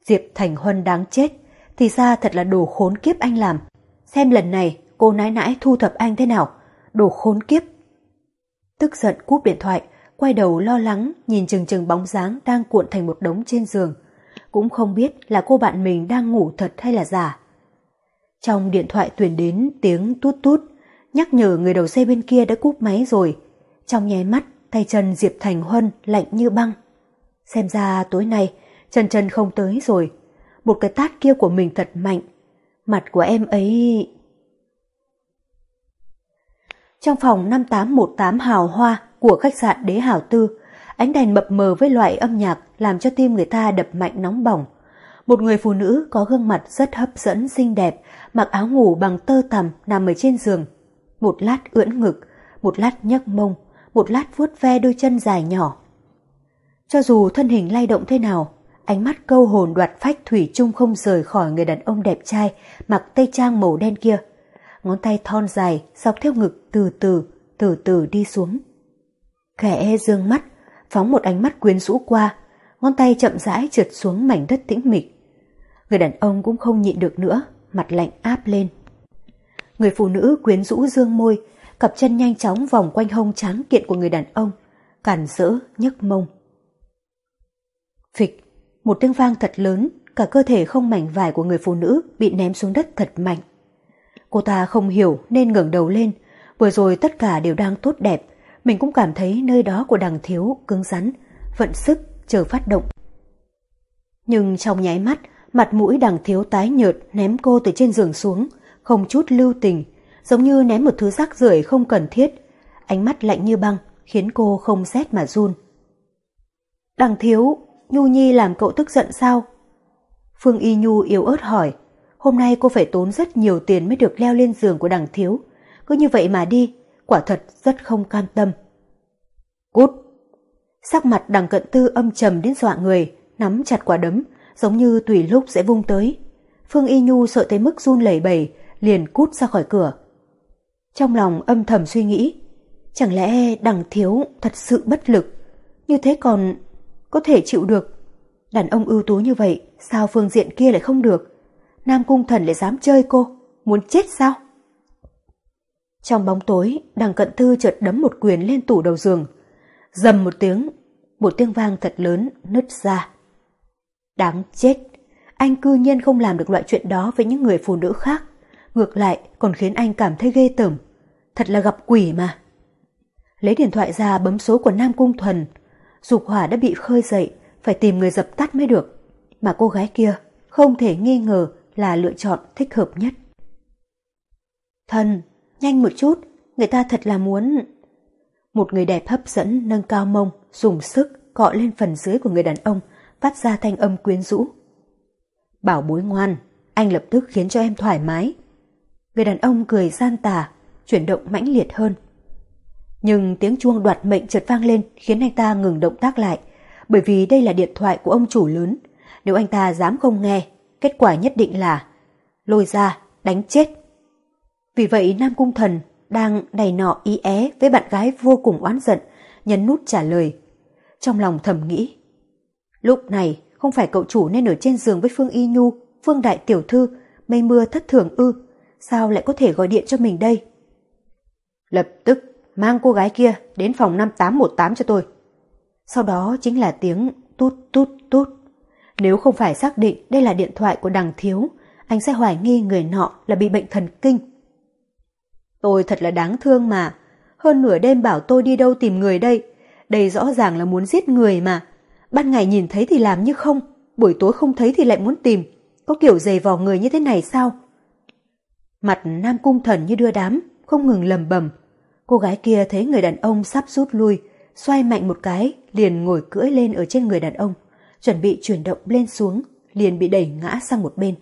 Diệp Thành Huân đáng chết, thì ra thật là đồ khốn kiếp anh làm. Xem lần này cô nãi nãi thu thập anh thế nào, đồ khốn kiếp. Tức giận cúp điện thoại, quay đầu lo lắng nhìn chừng chừng bóng dáng đang cuộn thành một đống trên giường. Cũng không biết là cô bạn mình đang ngủ thật hay là giả. Trong điện thoại tuyển đến tiếng tút tút, nhắc nhở người đầu dây bên kia đã cúp máy rồi. Trong nháy mắt, tay chân Diệp Thành Huân lạnh như băng. Xem ra tối nay, Trần Trần không tới rồi. Một cái tát kia của mình thật mạnh. Mặt của em ấy... Trong phòng 5818 hào hoa của khách sạn Đế Hảo Tư, ánh đèn mập mờ với loại âm nhạc làm cho tim người ta đập mạnh nóng bỏng. Một người phụ nữ có gương mặt rất hấp dẫn xinh đẹp, mặc áo ngủ bằng tơ tằm nằm ở trên giường. Một lát ưỡn ngực, một lát nhấc mông, một lát vuốt ve đôi chân dài nhỏ. Cho dù thân hình lay động thế nào, ánh mắt câu hồn đoạt phách thủy chung không rời khỏi người đàn ông đẹp trai mặc tây trang màu đen kia. Ngón tay thon dài dọc theo ngực từ từ, từ từ đi xuống. Khẽ e dương mắt, phóng một ánh mắt quyến rũ qua, ngón tay chậm rãi trượt xuống mảnh đất tĩnh mịch. Người đàn ông cũng không nhịn được nữa, mặt lạnh áp lên. Người phụ nữ quyến rũ dương môi, cặp chân nhanh chóng vòng quanh hông tráng kiện của người đàn ông, cản rỡ nhấc mông. Phịch, một tiếng vang thật lớn, cả cơ thể không mảnh vải của người phụ nữ bị ném xuống đất thật mạnh. Cô ta không hiểu nên ngẩng đầu lên, vừa rồi tất cả đều đang tốt đẹp, mình cũng cảm thấy nơi đó của đằng thiếu cứng rắn, vận sức, chờ phát động. Nhưng trong nháy mắt, mặt mũi đằng thiếu tái nhợt ném cô từ trên giường xuống, không chút lưu tình, giống như ném một thứ rác rưởi không cần thiết. Ánh mắt lạnh như băng, khiến cô không rét mà run. Đằng thiếu, Nhu Nhi làm cậu tức giận sao? Phương Y Nhu yếu ớt hỏi, hôm nay cô phải tốn rất nhiều tiền mới được leo lên giường của đằng thiếu. Cứ như vậy mà đi, quả thật rất không cam tâm. Cút! Sắc mặt đằng cận tư âm trầm đến dọa người, nắm chặt quả đấm, giống như tùy lúc sẽ vung tới. Phương Y Nhu sợ tới mức run lẩy bẩy, liền cút ra khỏi cửa. Trong lòng âm thầm suy nghĩ, chẳng lẽ đằng thiếu thật sự bất lực, như thế còn có thể chịu được. Đàn ông ưu tú như vậy, sao phương diện kia lại không được? Nam cung thần lại dám chơi cô, muốn chết sao? Trong bóng tối, đằng cận thư chợt đấm một quyền lên tủ đầu giường. Dầm một tiếng, một tiếng vang thật lớn nứt ra. Đáng chết, anh cư nhiên không làm được loại chuyện đó với những người phụ nữ khác. Ngược lại còn khiến anh cảm thấy ghê tởm. Thật là gặp quỷ mà. Lấy điện thoại ra bấm số của Nam Cung Thuần. Dục hỏa đã bị khơi dậy, phải tìm người dập tắt mới được. Mà cô gái kia không thể nghi ngờ là lựa chọn thích hợp nhất. Thần, nhanh một chút, người ta thật là muốn... Một người đẹp hấp dẫn nâng cao mông, dùng sức cọ lên phần dưới của người đàn ông, phát ra thanh âm quyến rũ. Bảo bối ngoan, anh lập tức khiến cho em thoải mái. Người đàn ông cười gian tà, chuyển động mãnh liệt hơn. Nhưng tiếng chuông đoạt mệnh chợt vang lên khiến anh ta ngừng động tác lại, bởi vì đây là điện thoại của ông chủ lớn. Nếu anh ta dám không nghe, kết quả nhất định là lôi ra, đánh chết. Vì vậy Nam Cung Thần đang đầy nọ ý é với bạn gái vô cùng oán giận, nhấn nút trả lời. Trong lòng thầm nghĩ, lúc này không phải cậu chủ nên ở trên giường với Phương Y Nhu, Phương Đại Tiểu Thư, mây mưa thất thường ư, sao lại có thể gọi điện cho mình đây? Lập tức mang cô gái kia đến phòng 5818 cho tôi. Sau đó chính là tiếng tút tút tút. Nếu không phải xác định đây là điện thoại của đằng thiếu, anh sẽ hoài nghi người nọ là bị bệnh thần kinh. Tôi thật là đáng thương mà. Hơn nửa đêm bảo tôi đi đâu tìm người đây. Đây rõ ràng là muốn giết người mà. Ban ngày nhìn thấy thì làm như không, buổi tối không thấy thì lại muốn tìm. Có kiểu dày vò người như thế này sao? Mặt Nam Cung Thần như đưa đám, không ngừng lầm bầm. Cô gái kia thấy người đàn ông sắp rút lui, xoay mạnh một cái, liền ngồi cưỡi lên ở trên người đàn ông, chuẩn bị chuyển động lên xuống, liền bị đẩy ngã sang một bên.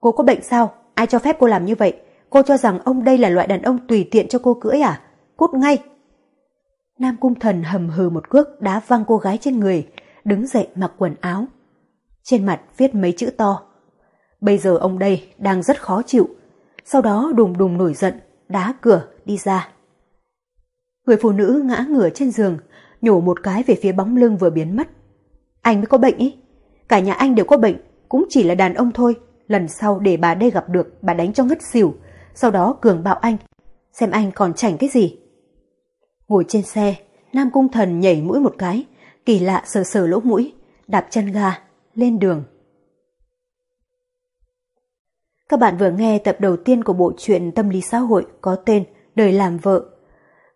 Cô có bệnh sao? Ai cho phép cô làm như vậy? Cô cho rằng ông đây là loại đàn ông tùy tiện cho cô cưỡi à? Cút ngay! Nam Cung Thần hầm hừ một cước đá văng cô gái trên người, đứng dậy mặc quần áo. Trên mặt viết mấy chữ to. Bây giờ ông đây đang rất khó chịu. Sau đó đùng đùng nổi giận, đá cửa đi ra. Người phụ nữ ngã ngửa trên giường, nhổ một cái về phía bóng lưng vừa biến mất. Anh mới có bệnh ý. Cả nhà anh đều có bệnh, cũng chỉ là đàn ông thôi. Lần sau để bà đây gặp được, bà đánh cho ngất xỉu. Sau đó cường bạo anh, xem anh còn chảnh cái gì. Ngồi trên xe, Nam Cung Thần nhảy mũi một cái, kỳ lạ sờ sờ lỗ mũi, đạp chân ga, lên đường. Các bạn vừa nghe tập đầu tiên của bộ truyện tâm lý xã hội có tên Đời làm vợ.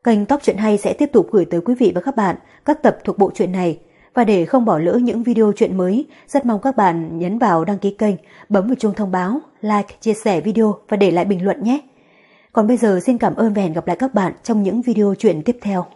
Kênh Tóc Chuyện Hay sẽ tiếp tục gửi tới quý vị và các bạn các tập thuộc bộ truyện này. Và để không bỏ lỡ những video chuyện mới, rất mong các bạn nhấn vào đăng ký kênh, bấm vào chuông thông báo, like, chia sẻ video và để lại bình luận nhé. Còn bây giờ xin cảm ơn và hẹn gặp lại các bạn trong những video chuyện tiếp theo.